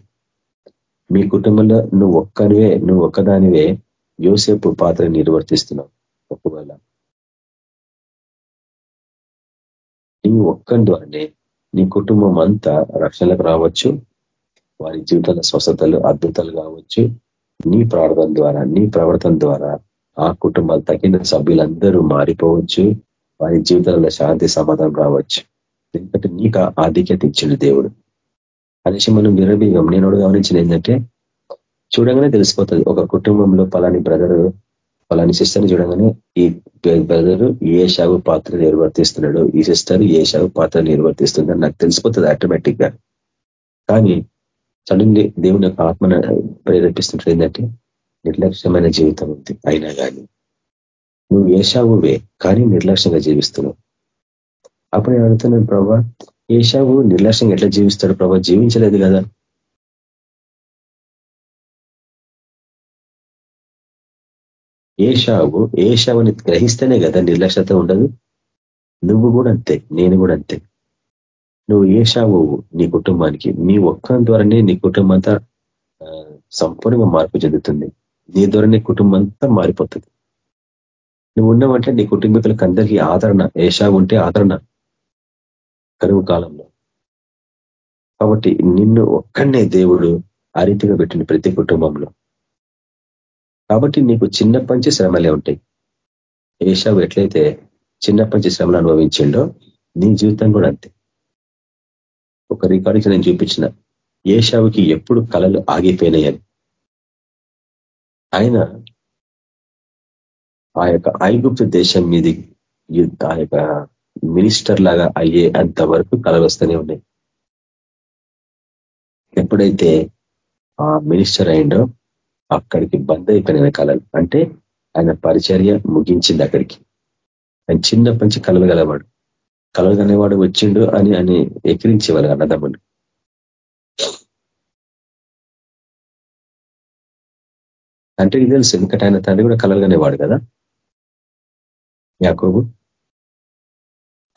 మీ కుటుంబంలో నువ్వు ఒక్కనివే నువ్వు ఒక్కదానివే యోసేపు పాత్ర నిర్వర్తిస్తున్నావు ఒకవేళ. నీవు ఒక్కని ద్వారానే నీ కుటుంబం అంతా రక్షణలకు రావచ్చు వారి జీవితాల స్వస్థతలు అద్భుతాలు కావచ్చు నీ ప్రార్థన ద్వారా నీ ప్రవర్తన ద్వారా ఆ కుటుంబాలు తగిన సభ్యులందరూ మారిపోవచ్చు. వారి జీవితంలో శాంతి సమాధానం రావచ్చు. ఎందుకంటే నీకు ఆధిక్యత ఇచ్చిండు దేవుడు. అనేసి మనం విరబీగం నేను గమనించిన ఏంటంటే చూడగానే తెలిసిపోతుంది. ఒక కుటుంబంలో పలాని బ్రదరు పలాని సిస్టర్ని చూడగానే ఈ బ్రదరు ఏ షాగు పాత్ర నిర్వర్తిస్తున్నాడు. ఈ సిస్టర్ ఏ షాగు పాత్ర నిర్వర్తిస్తుందని నాకు తెలిసిపోతుంది ఆటోమేటిక్గా కానీ సడన్లీ దేవుని యొక్క ఆత్మను ప్రేరేపిస్తుంటారు ఏంటంటే నిర్లక్ష్యమైన జీవితం ఉంది. అయినా కానీ నువ్వు ఏషావువే కానీ నిర్లక్ష్యంగా జీవిస్తున్నావు. అప్పుడు నేను అడుగుతున్నాను ప్రభా ఏషావు నిర్లక్ష్యంగా ఎట్లా జీవిస్తాడు ప్రభా? జీవించలేదు కదా. ఏషావు ఏషావుని గ్రహిస్తేనే కదా నిర్లక్ష్యత ఉండదు. నువ్వు కూడా అంతే నేను కూడా అంతే. నువ్వు ఏషావు నీ కుటుంబానికి నీ ఒక్క ద్వారానే నీ కుటుంబం అంతా సంపూర్ణంగా మార్పు చెందుతుంది. నీ ద్వారా నీ కుటుంబం అంతా మారిపోతుంది. నువ్వు ఉన్నావంటే నీ కుటుంబీకులకు అందరికీ ఆదరణ ఏషా ఉంటే ఆదరణ కరువు కాలంలో. కాబట్టి నిన్ను ఒక్కడనే దేవుడు ఆ రీతిగా ప్రతి కుటుంబంలో. కాబట్టి నీకు చిన్నప్పటి నుంచి శ్రమలే ఉంటాయి. ఏషావు ఎట్లయితే చిన్నప్పటి నుంచి శ్రమలు అనుభవించిండో నీ జీవితం కూడా అంతే. ఒక రికార్డుకి నేను చూపించిన ఏషావుకి ఎప్పుడు కళలు ఆగిపోయినాయని. ఆయన ఆ యొక్క ఐగుప్తు దేశం మీది ఆ యొక్క మినిస్టర్ లాగా అయ్యే అంతవరకు వరకు కలవస్తూనే ఉన్నాయి. ఎప్పుడైతే ఆ మినిస్టర్ అయిండో అక్కడికి బంద్ అయిపోయిన కళలు అంటే ఆయన పరిచర్య ముగించింది అక్కడికి. ఆయన చిన్నప్పటి నుంచి కలవగలవాడు. కలవగలవాడు వచ్చిండు అని అని ఎక్కిరించేవాళ్ళు అన్నదమ్ముడు తండ్రికి తెలుసు ఎందుకంటే ఆయన తండ్రి కూడా కలలుగానేవాడు కదా? యాకోబు?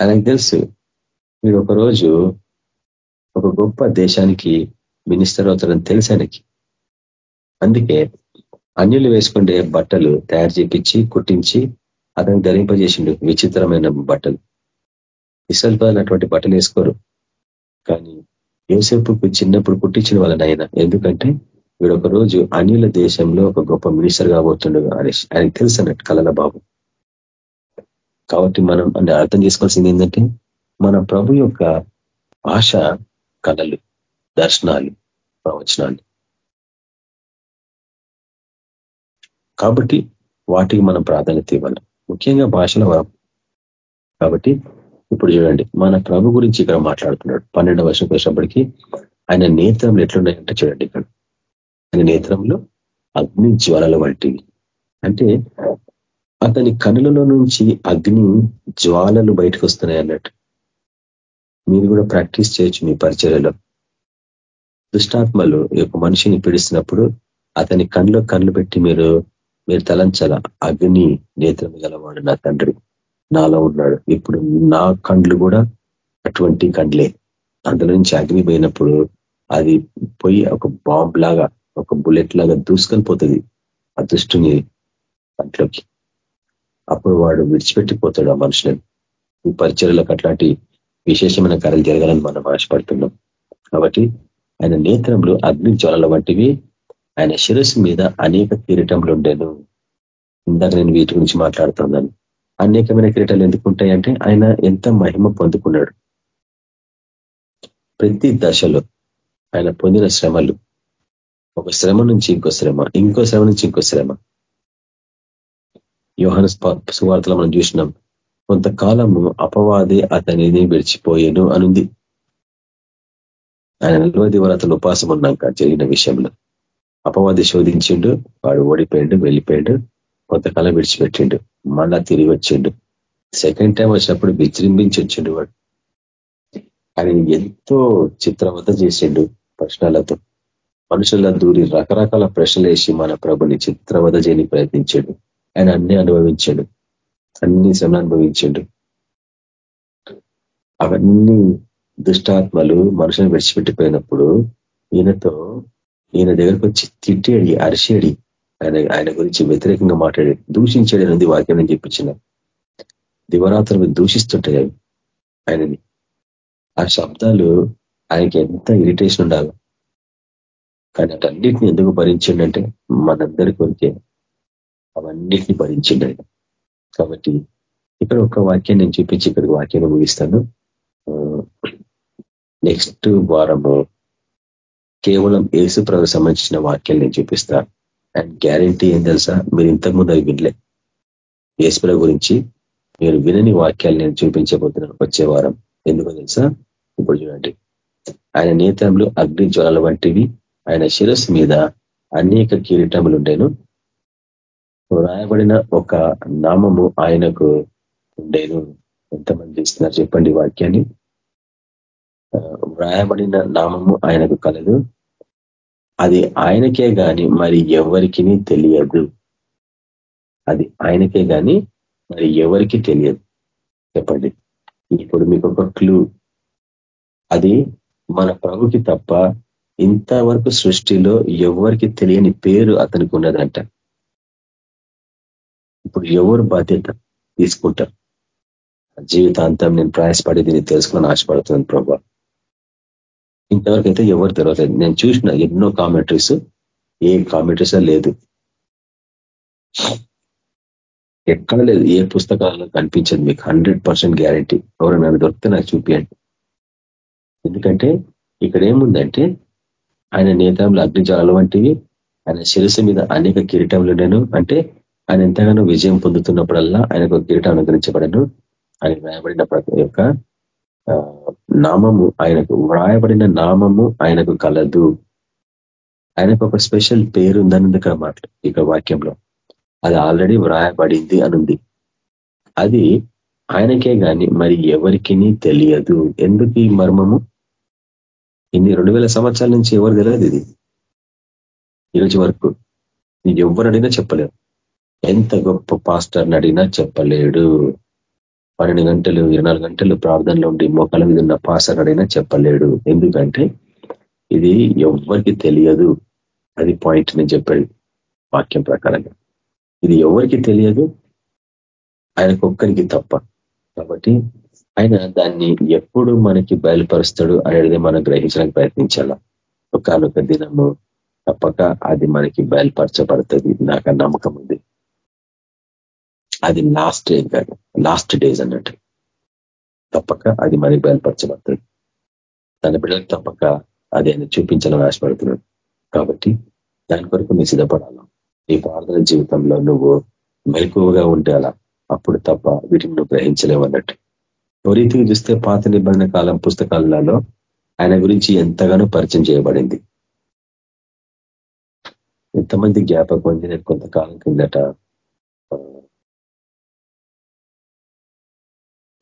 ఆయనకు తెలుసు. మీరు ఒకరోజు ఒక గొప్ప దేశానికి మినిస్టర్ అవుతారని తెలుసు ఆయనకి. అందుకే అన్యులు వేసుకుండే బట్టలు తయారు చేపించి కుట్టించి అతను ధరింపజేసిండు. విచిత్రమైన బట్టలు. ఇసల్ అటువంటి బట్టలు వేసుకోరు. కానీ యోసేపుకు చిన్నప్పుడు కుట్టించిన వాళ్ళని ఆయన ఎందుకంటే వీడు ఒక రోజు అనిల దేశంలో ఒక గొప్ప మినిస్టర్ కాబోతుండు అనేసి. ఆయనకు తెలుసు అన్నట్టు కలల బాబు. కాబట్టి మనం అంటే అర్థం చేసుకోవాల్సింది ఏంటంటే మన ప్రభు యొక్క భాష కళలు దర్శనాలు ప్రవచనాలు. కాబట్టి వాటికి మనం ప్రాధాన్యత ఇవ్వాలి. ముఖ్యంగా భాషల కాబట్టి ఇప్పుడు చూడండి మన ప్రభు గురించి ఇక్కడ మాట్లాడుతున్నాడు. పన్నెండవ వర్షం వచ్చినప్పటికీ ఆయన నేత్రంలో ఎట్లున్నాయంటే చూడండి ఇక్కడ. ఆయన నేత్రంలో అగ్ని జ్వాలల వంటివి అంటే అతని కనులలో నుంచి అగ్ని జ్వాలలు బయటకు వస్తున్నాయి అన్నట్టు. మీరు కూడా ప్రాక్టీస్ చేయొచ్చు మీ పరిచర్యలో. దుష్టాత్మలు ఒక మనిషిని పీడిస్తున్నప్పుడు అతని కళ్ళు కళ్ళు పెట్టి మీరు మీరు తలంచాల అగ్ని నేత్రం గలవాడు నా తండ్రి. నాలో ఉన్నాడు. ఇప్పుడు నా కండ్లు కూడా అటువంటి కండ్లే. అందులో నుంచి అగ్ని పోయినప్పుడు అది పోయి ఒక బాంబ్ లాగా ఒక బుల్లెట్ లాగా దూసుకొని పోతుంది. ఆ దుష్టుని కంట్లోకి అప్పుడు వాడు విడిచిపెట్టిపోతాడు ఆ మనుషులను. ఈ పరిచయలకు అట్లాంటి విశేషమైన కార్యాలు జరగాలని మనం ఆశపడుతున్నాం. కాబట్టి ఆయన నేత్రంలో అగ్ని జ్వలల వంటివి ఆయన శిరస్సు మీద అనేక కిరీటంలు ఉండేను. ఇందాక నేను వీటి గురించి మాట్లాడుతున్నాను. అనేకమైన కిరీటాలు ఎందుకు ఉంటాయంటే ఆయన ఎంత మహిమ పొందుకున్నాడు. ప్రతి దశలో ఆయన పొందిన శ్రమలు ఒక శ్రమ నుంచి ఇంకో శ్రమ ఇంకో శ్రమ నుంచి ఇంకో శ్రమ. యోహన సువార్తలో మనం చూసినాం కొంతకాలము అపవాది అతనిని విడిచిపోయేను అనుంది. ఆయన నలభై దివరాతలు ఉపాసం ఉన్నాక జరిగిన విషయంలో. అపవాది శోధించిండు వాడు ఓడిపోయిండు వెళ్ళిపోయిండు కొంతకాలం విడిచిపెట్టిండు మళ్ళా తిరిగి వచ్చిండు. సెకండ్ టైం వచ్చినప్పుడు విజృంభించి వచ్చిండు వాడు. ఆయన ఎంతో చిత్రవత చేసిండు ప్రశ్నలతో. మనుషుల దూరి రకరకాల ప్రశ్నలు వేసి మన ప్రభుని చిత్రవద చేయని ప్రయత్నించాడు. ఆయన అన్ని అనుభవించాడు. అన్ని శ్రమలు అనుభవించాడు. అవన్నీ దుష్టాత్మలు మనుషులను విడిచిపెట్టిపోయినప్పుడు ఈయనతో ఈయన దగ్గరకు వచ్చి తిట్టేడి అరిసేడి ఆయన ఆయన గురించి వ్యతిరేకంగా మాట్లాడి దూషించాడు అనేది వాక్యం నేను చెప్పించిన దివరాత్రులు దూషిస్తుంటాయి ఆయనని. ఆ శబ్దాలు ఆయనకి ఎంత ఇరిటేషన్ ఉండాలి. కానీ అటన్నిటిని ఎందుకు భరించిండంటే మనందరి కొరికే అవన్నిటిని భరించిండు ఆయన. కాబట్టి ఇక్కడ ఒక వాక్యం నేను చూపించి ఇక్కడికి వాక్యాన్ని ముగిస్తాను. నెక్స్ట్ వారము కేవలం ఏసు ప్రభు సంబంధించిన వాక్యాలు నేను చూపిస్తా. అండ్ గ్యారంటీ ఏం తెలుసా? మీరు ఇంతకుముందు అవి వినలే. ఏసుప్ర గురించి మీరు వినని వాక్యాలు నేను చూపించబోతున్నాను వచ్చే వారం. ఎందుకో తెలుసా? ఇప్పుడు చూడండి. ఆయన నేతలు అగ్ని జ్వరాల వంటివి ఆయన శిరస్సు మీద అనేక కిరీటములు ఉండేను రాయబడిన ఒక నామము ఆయనకు ఉండేను. ఎంతమంది ఇస్తున్నారు చెప్పండి వాక్యాన్ని. వ్రాయబడిన నామము ఆయనకు కలదు. అది ఆయనకే గాని మరి ఎవరికి తెలియదు. అది ఆయనకే గాని మరి ఎవరికి తెలియదు. చెప్పండి. ఇప్పుడు మీకు ఒక క్లూ. అది మన ప్రభుకి తప్ప ఇంతవరకు సృష్టిలో ఎవరికి తెలియని పేరు అతనికి ఉన్నదంట. ఇప్పుడు ఎవరు బాధ్యత తీసుకుంటారు? జీవితాంతం నేను ప్రయాసపడి దీన్ని తెలుసుకొని ఆశపడుతున్నాను ప్రభా. ఇంతవరకు అయితే ఎవరు తెలవలేదు నేను చూసిన ఎన్నో కామెంటరీస్ ఏ కామెంటరీస్ లేదు. ఎక్కడ లేదు. ఏ పుస్తకాలలో కనిపించదు మీకు. Hundred percent guarantee. ఎవరైనా దొరికితే నాకు చూపియండి. ఎందుకంటే ఇక్కడ ఏముందంటే ఆయన నేతలు అగ్నిజాల వంటివి ఆయన శిరస్సు మీద అనేక కిరీటములు నేను అంటే ఆయన ఎంతగానో విజయం పొందుతున్నప్పుడల్లా ఆయనకు కిరీటం అనుగ్రహించబడను ఆయన వ్రాయబడిన ప్రతి యొక్క నామము ఆయనకు వ్రాయబడిన నామము ఆయనకు కలదు. ఆయనకు ఒక స్పెషల్ పేరు ఉందని ఇక్కడ మాట్లా ఇక్కడ వాక్యంలో. అది ఆల్రెడీ వ్రాయబడింది అనుంది. అది ఆయనకే కానీ మరి ఎవరికి తెలియదు. ఎందుకు ఈ మర్మము? ఇన్ని రెండు వేల సంవత్సరాల నుంచి ఎవరు తెలియదు ఇది. ఈరోజు వరకు నేను ఎవరు అడిగినా చెప్పలేరు ఎంత గొప్ప పాస్టర్ని అడిగినా చెప్పలేడు. పన్నెండు గంటలు ఇరవై గంటలు ప్రార్థనలో ఉండి మోకాల మీద ఉన్న పాస్టర్ అడిగినా చెప్పలేడు. ఎందుకంటే ఇది ఎవరికి తెలియదు. అది పాయింట్ నేను చెప్పాడు వాక్యం ప్రకారంగా. ఇది ఎవరికి తెలియదు? ఆయనకొక్కరికి తప్ప. కాబట్టి ఆయన దాన్ని ఎప్పుడు మనకి బయలుపరుస్తాడు అనేది మనం గ్రహించడానికి ప్రయత్నించాల? ఒకనొక దినము తప్పక అది మనకి బయలుపరచబడుతుంది. నాకు నమ్మకం ఉంది. అది లాస్ట్ డే కాదు. లాస్ట్ డేస్ అన్నట్టు. తప్పక అది మనకి బయలుపరచబడుతుంది. తన బిడ్డలకు తప్పక అది ఆయన చూపించాలని ఆశపడుతున్నాడు. కాబట్టి దాని కొరకు నీ సిద్ధపడాలా? నీ ప్రార్థన జీవితంలో నువ్వు మెలకువగా ఉండాలా అప్పుడు తప్ప వీటిని నువ్వు గ్రహించలేవు అన్నట్టు రీతికి చూస్తే పాత నిబంధన కాలం పుస్తకాలలో ఆయన గురించి ఎంతగానో పరిచయం చేయబడింది. ఎంతమంది జ్ఞాపకం ఉంది నేను కొంతకాలం కిందట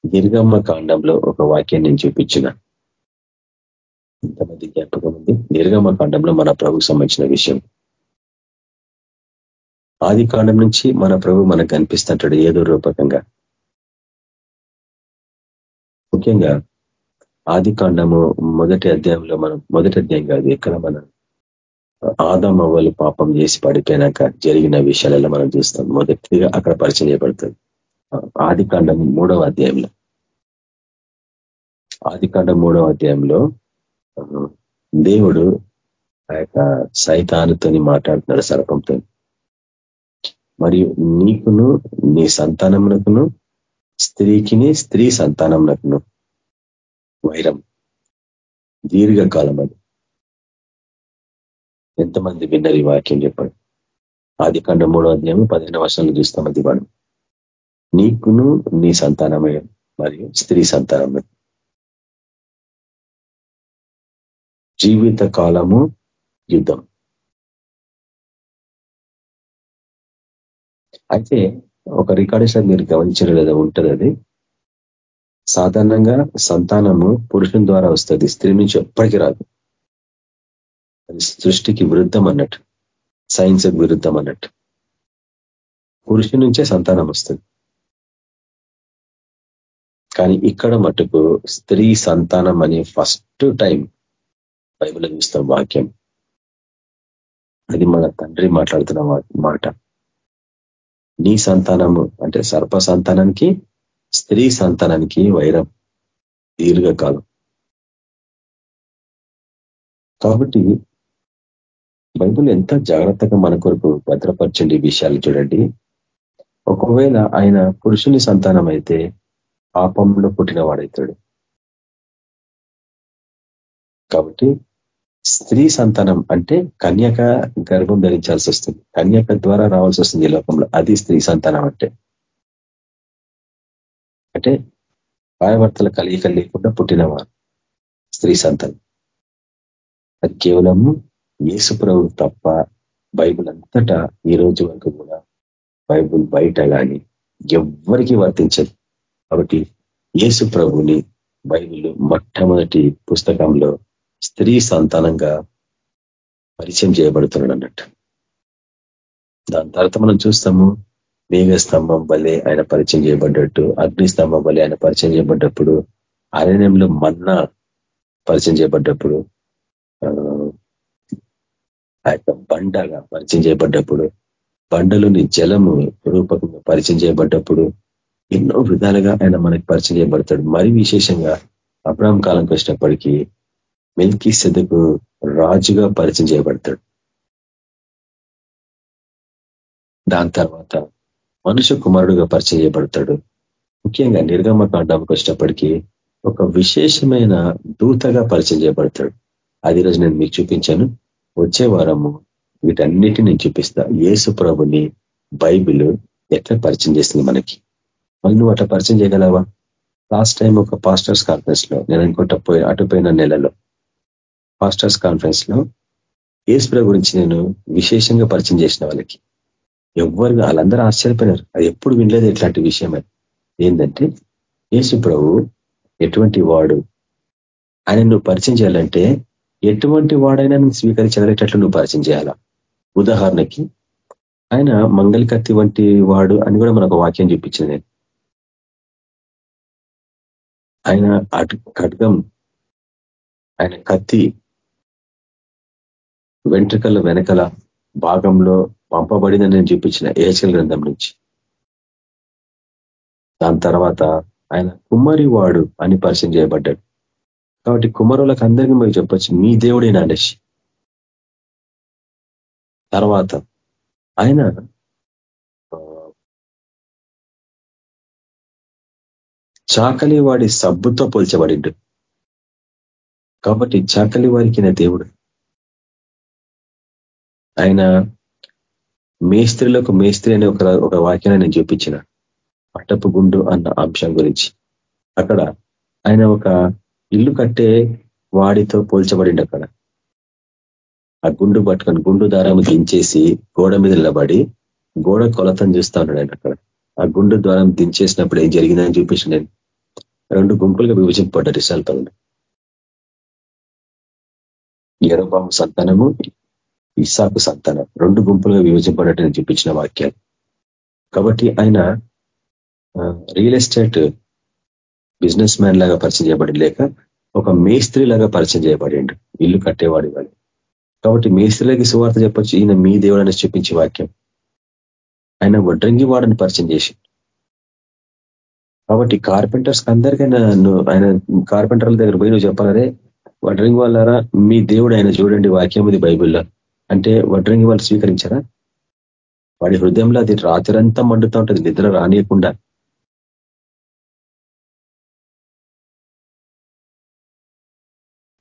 దీర్ఘమ్మ కాండంలో ఒక వాక్యాన్ని నేను చూపించిన. ఎంతమంది జ్ఞాపకం ఉంది? దీర్ఘమ్మ కాండంలో మన ప్రభుకు సంబంధించిన విషయం. ఆది కాండం నుంచి మన ప్రభు మనకు కనిపిస్తుంటాడు ఏదో రూపకంగా. ముఖ్యంగా ఆది కాండము మొదటి అధ్యాయంలో మనం మొదటి అధ్యాయం కాదు ఎక్కడ మనం ఆదమవ్వలు పాపం చేసి పడిపోయినాక జరిగిన విషయాలలో మనం చూస్తాం. మొదటిగా అక్కడ పరిచయం చేయబడుతుంది. ఆది కాండం మూడవ అధ్యాయంలో. ఆది కాండం మూడవ అధ్యాయంలో దేవుడు ఆ యొక్క సైతానుతోని మాట్లాడుతున్నాడు సర్పంతో. మరియు నీకును నీ సంతానమునకును స్త్రీకిని స్త్రీ సంతానమునకును వైరం. దీర్ఘకాలం అది ఎంతమంది విన్నర్ ఈ వాక్యం చెప్పండి. ఆది కండ మూడో అధ్యాయం పదిహేను వర్షాలు చూస్తాం అది వాడు. నీకును నీ సంతానమే మరియు స్త్రీ సంతానమే. జీవిత కాలము యుద్ధం. అయితే ఒక రికార్డేషన్ మీరు గమనించడం లేదా ఉంటుంది అది. సాధారణంగా సంతానము పురుషుని ద్వారా వస్తుంది స్త్రీ నుంచి ఎప్పటికీ రాదు. అది సృష్టికి విరుద్ధం అన్నట్టు సైన్స్ విరుద్ధం అన్నట్టు. పురుషు నుంచే సంతానం వస్తుంది. కానీ ఇక్కడ మటుకు స్త్రీ సంతానం అనే ఫస్ట్ టైం బైబిల్ చూస్తాం వాక్యం. అది మన తండ్రి మాట్లాడుతున్న మాట. నీ సంతానము అంటే సర్ప సంతానానికి స్త్రీ సంతానానికి వైరం దీర్ఘకాలం కాబట్టి బైబుల్ ఎంత జాగ్రత్తగా మన కొరకు భద్రపరచండి విషయాలు చూడండి. ఒకవేళ ఆయన పురుషుని సంతానం అయితే పాపంలో పుట్టినవాడవుతాడు కాబట్టి స్త్రీ సంతానం అంటే కన్యక గర్భం ధరించాల్సి వస్తుంది. కన్యక ద్వారా రావాల్సి వస్తుంది ఈ లోకంలో. అది స్త్రీ సంతానం అంటే. అంటే భార్యభర్తల కలిగిక లేకుండా పుట్టినవారు స్త్రీ సంతానం. అది కేవలము యేసుప్రభు తప్ప బైబుల్ అంతటా ఈ రోజు వరకు కూడా బైబుల్ బయట కానీ ఎవ్వరికి వర్తించదు. కాబట్టి యేసు ప్రభుని బైబిల్ మొట్టమొదటి పుస్తకంలో స్త్రీ సంతానంగా పరిచయం చేయబడుతున్నాడు అన్నట్టు దాని తర్వాత మనం చూస్తాము వేగ స్తంభం వలె ఆయన పరిచయం చేయబడ్డట్టు అగ్నిస్తంభం వలె ఆయన పరిచయం చేయబడ్డప్పుడు అరణ్యంలో మన్నా పరిచయం చేయబడ్డప్పుడు ఆ యొక్క బండగా పరిచయం చేయబడ్డప్పుడు బండలోని జలము రూపకంగా పరిచయం చేయబడ్డప్పుడు ఎన్నో విధాలుగా ఆయన మనకి పరిచయం చేయబడతాడు. మరి విశేషంగా అబ్రాహం కాలంకి వచ్చినప్పటికీ మిల్కీ సెదకు రాజుగా పరిచయం చేయబడతాడు. దాని తర్వాత మనుష్య కుమారుడుగా పరిచయం చేయబడతాడు ముఖ్యంగా నిర్గమ కాండానికి వచ్చినప్పటికీ ఒక విశేషమైన దూతగా పరిచయం చేయబడతాడు అది రోజు నేను మీకు చూపించాను. వచ్చే వారము వీటన్నిటిని నేను చూపిస్తా. ఏసు ప్రభుని బైబిల్ ఎట్లా పరిచయం చేస్తుంది మనకి. మళ్ళీ నువ్వు అట్లా పరిచయం చేయగలవా? లాస్ట్ టైం ఒక పాస్టర్స్ కాన్ఫరెన్స్లో నేను అనుకుంటా పోయి అటుపోయిన నెలలో పాస్టర్స్ కాన్ఫరెన్స్లో ఏసు గురించి నేను విశేషంగా పరిచయం చేసిన వాళ్ళకి. ఎవ్వరు వాళ్ళందరూ ఆశ్చర్యపోయినారు. అది ఎప్పుడు వినలేదు ఇట్లాంటి విషయమే ఏంటంటే యేసు ప్రభు ఎటువంటి వాడు? ఆయన నువ్వు పరిచయం చేయాలంటే ఎటువంటి వాడైనా నువ్వు స్వీకరించగలిగేటట్లు నువ్వు పరిచయం చేయాలా? ఉదాహరణకి ఆయన మంగళకత్తి వంటి వాడు అని కూడా మనకు వాక్యం చూపించింది నేను. ఆయన ఖడ్గం ఆయన కత్తి వెంట్రుకల వెనకల భాగంలో పంపబడిందని నేను చూపించిన ఏహెచ్కల్ గ్రంథం నుంచి. దాని తర్వాత ఆయన కుమ్మరి వాడు అని పరిచయం చేయబడ్డాడు. కాబట్టి కుమ్మరులకు అందరికీ మీరు చెప్పొచ్చు మీ దేవుడే అనేసి తర్వాత ఆయన చాకలి వాడి సబ్బుతో పోల్చబడిండు. కాబట్టి చాకలి వారికి దేవుడు. ఆయన మేస్త్రిలకు మేస్త్రి అనే ఒక ఒక వాక్యాన్ని నేను చూపించిన. పట్టపు గుండు అన్న అంశం గురించి. అక్కడ ఆయన ఒక ఇల్లు కట్టే వాడితో పోల్చబడిండు అక్కడ. ఆ గుండు పట్టుకొని గుండు దారం దించేసి గోడ మీద నిలబడి గోడ కొలతను చూస్తా ఉన్నాడు ఆయన అక్కడ. ఆ గుండు ద్వారం దించేసినప్పుడు ఏం జరిగిందని చూపించిన నేను. రెండు గుంపులుగా విభజింపబడ్డారు ఇసాల్పల్లి ఎరోబాము సంతానము ఇస్సాకు సంతానం. రెండు గుంపులుగా విభజింపబడటని చూపించిన వాక్యాలు. కాబట్టి ఆయన రియల్ ఎస్టేట్ బిజినెస్ మ్యాన్ లాగా పరిచయం చేయబడి లేక ఒక మేస్త్రి లాగా పరిచయం చేయబడిండు. ఇల్లు కట్టేవాడు వాళ్ళు కాబట్టి మేస్త్రిలకి సువార్త చెప్పొచ్చు ఈయన మీ దేవుడు అని చూపించే వాక్యం. ఆయన వడ్రంగి వాడని పరిచయం చేసి. కాబట్టి కార్పెంటర్స్ అందరికైనా ఆయన కార్పెంటర్ల దగ్గర పోయి నువ్వు చెప్పాలరే వడ్రంగి వాళ్ళారా మీ దేవుడు ఆయన చూడండి వాక్యం ఇది బైబిల్లో. అంటే వడ్రంగి వాళ్ళు స్వీకరించారా? వాడి హృదయంలో అది రాత్రంతా మండుతూ ఉంటుంది నిద్ర రానియకుండా.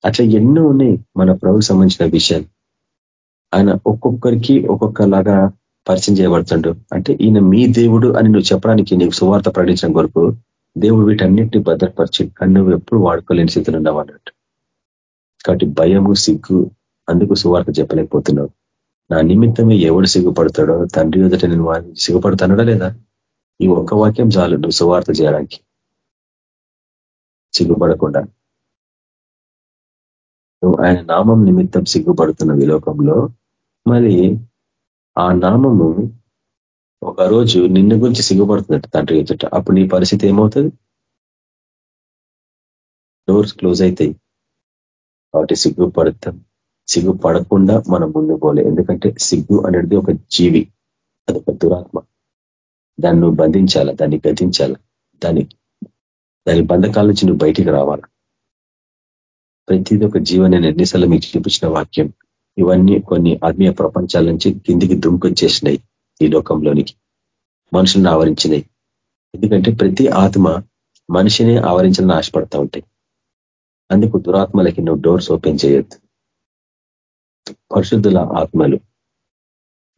అట్లా ఎన్నో ఉన్నాయి మన ప్రభుకి సంబంధించిన విషయాలు. ఆయన ఒక్కొక్కరికి ఒక్కొక్కలాగా పరిచయం చేయబడుతుండు. అంటే ఈయన మీ దేవుడు అని నువ్వు చెప్పడానికి నీకు సువార్త ప్రకటించడం కొరకు దేవుడు వీటన్నిటిని భద్రపరిచి కన్ను ఎప్పుడు వాడుకోలేని స్థితిలో ఉన్నావు అన్నట్టు. కాబట్టి భయము సిగ్గు అందుకు సువార్త చెప్పలేకపోతున్నావు. నా నిమిత్తమే ఎవడు సిగ్గుపడతాడో తండ్రి ఎదుట నేను సిగ్గుపడతానడా లేదా? ఈ ఒక్క వాక్యం చాలు నువ్వు సువార్త చేయడానికి. సిగ్గుపడకుండా. నువ్వు ఆయన నామం నిమిత్తం సిగ్గుపడుతున్న విలోకంలో మరి ఆ నామము ఒకరోజు నిన్ను గురించి సిగ్గుపడుతున్నట్టు తండ్రి ఎదుట. అప్పుడు నీ పరిస్థితి ఏమవుతుంది? డోర్స్ క్లోజ్ అవుతాయి కాబట్టి సిగ్గుపడతాం. సిగ్గు పడకుండా మనం ముందు పోలే. ఎందుకంటే సిగ్గు అనేది ఒక జీవి అదొక దురాత్మ. దాన్ని నువ్వు బంధించాల? దాన్ని గతించాల దాని దాని బంధకాల నుంచి నువ్వు బయటికి రావాల? ప్రతిదీ ఒక జీవ నేను ఎన్నిసార్లు మీకు చూపించిన వాక్యం. ఇవన్నీ కొన్ని ఆత్మీయ ప్రపంచాల నుంచి కిందికి దుమ్కొచ్చేసినాయి ఈ లోకంలోనికి. మనుషులను ఆవరించినాయి. ఎందుకంటే ప్రతి ఆత్మ మనిషిని ఆవరించాలని ఆశపడతా ఉంటాయి. అందుకు దురాత్మలకి నువ్వు డోర్స్ ఓపెన్ చేయొద్దు. పరిశుద్ధుల ఆత్మలు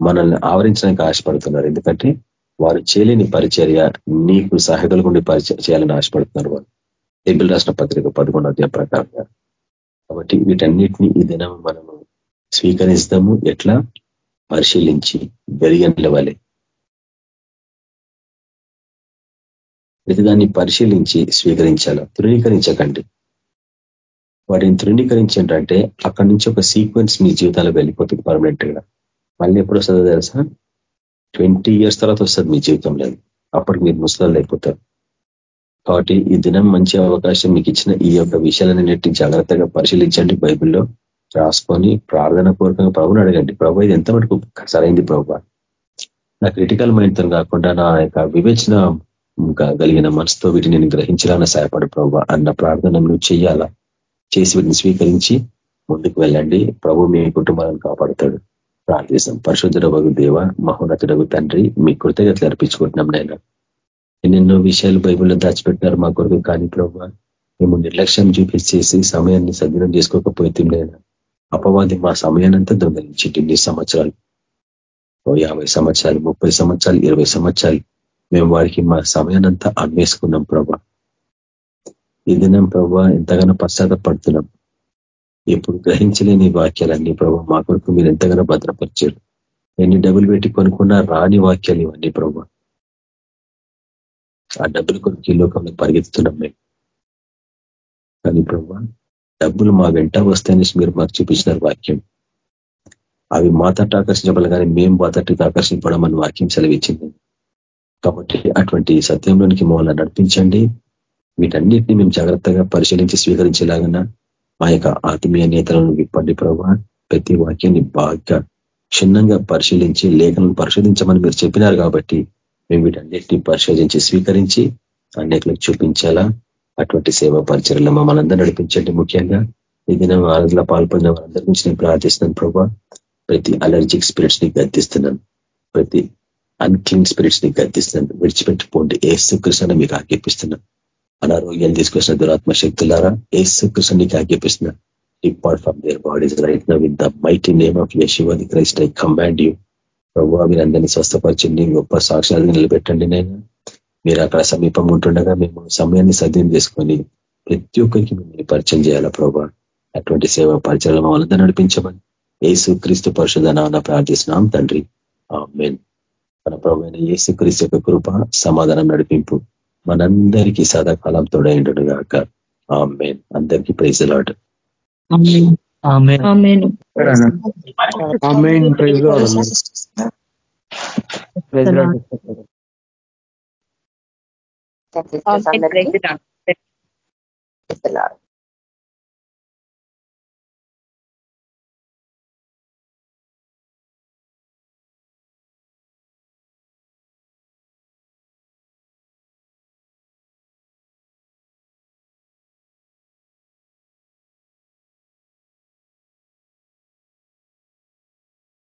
మనల్ని ఆవరించడానికి ఆశపడుతున్నారు. ఎందుకంటే వారు చేయలేని పరిచర్య నీకు సహాయకులు ఉండి పరిచయం చేయాలని ఆశపడుతున్నారు వాళ్ళు టెబుల్ రాష్ట్ర పత్రిక పదకొండు అధ్యాయ ప్రకారంగా. కాబట్టి వీటన్నిటిని ఈ దినం మనము స్వీకరిస్తాము. ఎట్లా? పరిశీలించి బెరియన్ల వలె. ప్రతిదాన్ని పరిశీలించి స్వీకరించాల? తృణీకరించకండి. వాటిని తృణీకరించంటే అక్కడి నుంచి ఒక సీక్వెన్స్ మీ జీవితాలు వెళ్ళిపోతుంది పర్మనెంట్గా. మళ్ళీ ఎప్పుడు వస్తుందో తెలుసా? ట్వంటీ ఇయర్స్ తర్వాత వస్తుంది మీ జీవితంలో అప్పటికి మీరు ముసలాలు అయిపోతారు. కాబట్టి ఈ దినం మంచి అవకాశం మీకు ఇచ్చిన ఈ యొక్క విషయాలన్నిటి జాగ్రత్తగా పరిశీలించండి బైబిల్లో. రాసుకొని ప్రార్థన పూర్వకంగా ప్రభుని అడగండి. ప్రభు ఇది ఎంత మటుకు సరైంది ప్రభు? నా క్రిటికల్ మైండ్తో కాకుండా నా యొక్క వివేచన కలిగిన మనసుతో వీటిని నేను గ్రహించాలని సహాయపడు ప్రభు అన్న ప్రార్థన నువ్వు చేయాలా చేసి వీటిని స్వీకరించి ముందుకు వెళ్ళండి. ప్రభు మీ కుటుంబాలను కాపాడుతాడు. ప్రార్థిస్తాం. పరిశుద్ధుడవగు దేవ మహోన్నతుడగు తండ్రి మీ కృతజ్ఞతలు అర్పించుకుంటున్నాం నేను ఎన్నెన్నో విషయాలు బైబిల్లో దాచిపెట్టినారు మా కొరకు కానీ ప్రభు. మేము నిర్లక్ష్యం చూపించేసి సమయాన్ని సద్వినం చేసుకోకపోతే నేను అపవాది మా సమయానంతా దొంగలించి ఇన్ని సంవత్సరాలు. ఓ యాభై సంవత్సరాలు ముప్పై సంవత్సరాలు ఇరవై సంవత్సరాలు మేము వారికి మా సమయానంతా అమ్మేసుకున్నాం ప్రభా. ఈ దినం ప్రభా ఎంతగానో పశ్చాత్తపడుతున్నాం. ఎప్పుడు గ్రహించలేని వాక్యాలన్నీ ప్రభు మా కొరకు మీరు ఎంతగానో భద్రపరిచారు. ఎన్ని డబ్బులు పెట్టి కొనుక్కున్నా రాని వాక్యాలు ఇవన్నీ ప్రభావ ఆ డబ్బుల కొరకు ఈ లోకంలో పరిగెత్తుతున్నాం మేము. కానీ ప్రభా డబ్బులు మా వెంట వస్తాయని మీరు మాకు చూపించినారు వాక్యం. అవి మా తట్టు ఆకర్షించబడాలి కానీ మేము మా తట్టుకు ఆకర్షించబడమని వాక్యం సెలవిచ్చింది. కాబట్టి అటువంటి సత్యంలోనికి మమ్మల్ని నడిపించండి. వీటన్నిటిని మేము జాగ్రత్తగా పరిశీలించి స్వీకరించేలాగా మా యొక్క ఆత్మీయ నేతలను విప్పండి ప్రభావ ప్రతి వాక్యాన్ని బాగా క్షుణ్ణంగా పరిశీలించి లేఖలను పరిశోధించమని మీరు చెప్పినారు కాబట్టి మేము వీటన్నిటిని పరిశోధించి స్వీకరించి అన్నిటికి చూపించాలా అటువంటి సేవా పరిచయలో మమ్మల్ని అందరూ నడిపించండి. ముఖ్యంగా ఈ దినం ఆరాధనలో పాల్పొందిన వారందరి నుంచి నేను ప్రార్థిస్తున్నాను ప్రభావ ప్రతి అలర్జిక్ స్పిరిట్స్ని గద్దిస్తున్నాను. ప్రతి అన్క్లీన్ స్పిరిట్స్ని గద్దిస్తున్నాను. విడిచిపెట్టిపోండి ఏ కృష్ణ మీకు ఆజ్ఞాపిస్తున్నాను. అనారోగ్యాన్ని తీసుకొచ్చిన దురాత్మ శక్తులారా ఏసు కృష్ణ నీకు ఆజ్ఞాపిస్తున్నా depart from their bodies right now with the mighty name of యశివది Christ I command you ప్రభు మీరు అందరినీ స్వస్థపరిచింది గొప్ప సాక్షాలు నిలబెట్టండి నేను మీరు అక్కడ సమీపం ఉంటుండగా మేము సమయాన్ని సద్యం చేసుకొని ప్రతి ఒక్కరికి మిమ్మల్ని పరిచయం చేయాలా ప్రభా అటువంటి సేవ పరిచయం మమ్మల్ని నడిపించమని ఏసు క్రీస్తు పరిశుధన ప్రార్థిస్తున్నాం తండ్రి. మెయిన్ మన ప్రభు ఏసు క్రీస్తు యొక్క కృప సమాధానం నడిపింపు మనందరికీ సదాకాలం తోడైండు గాక. ఆ మెయిన్ అందరికీ ప్రైజ్ లాడ్ అందరికీ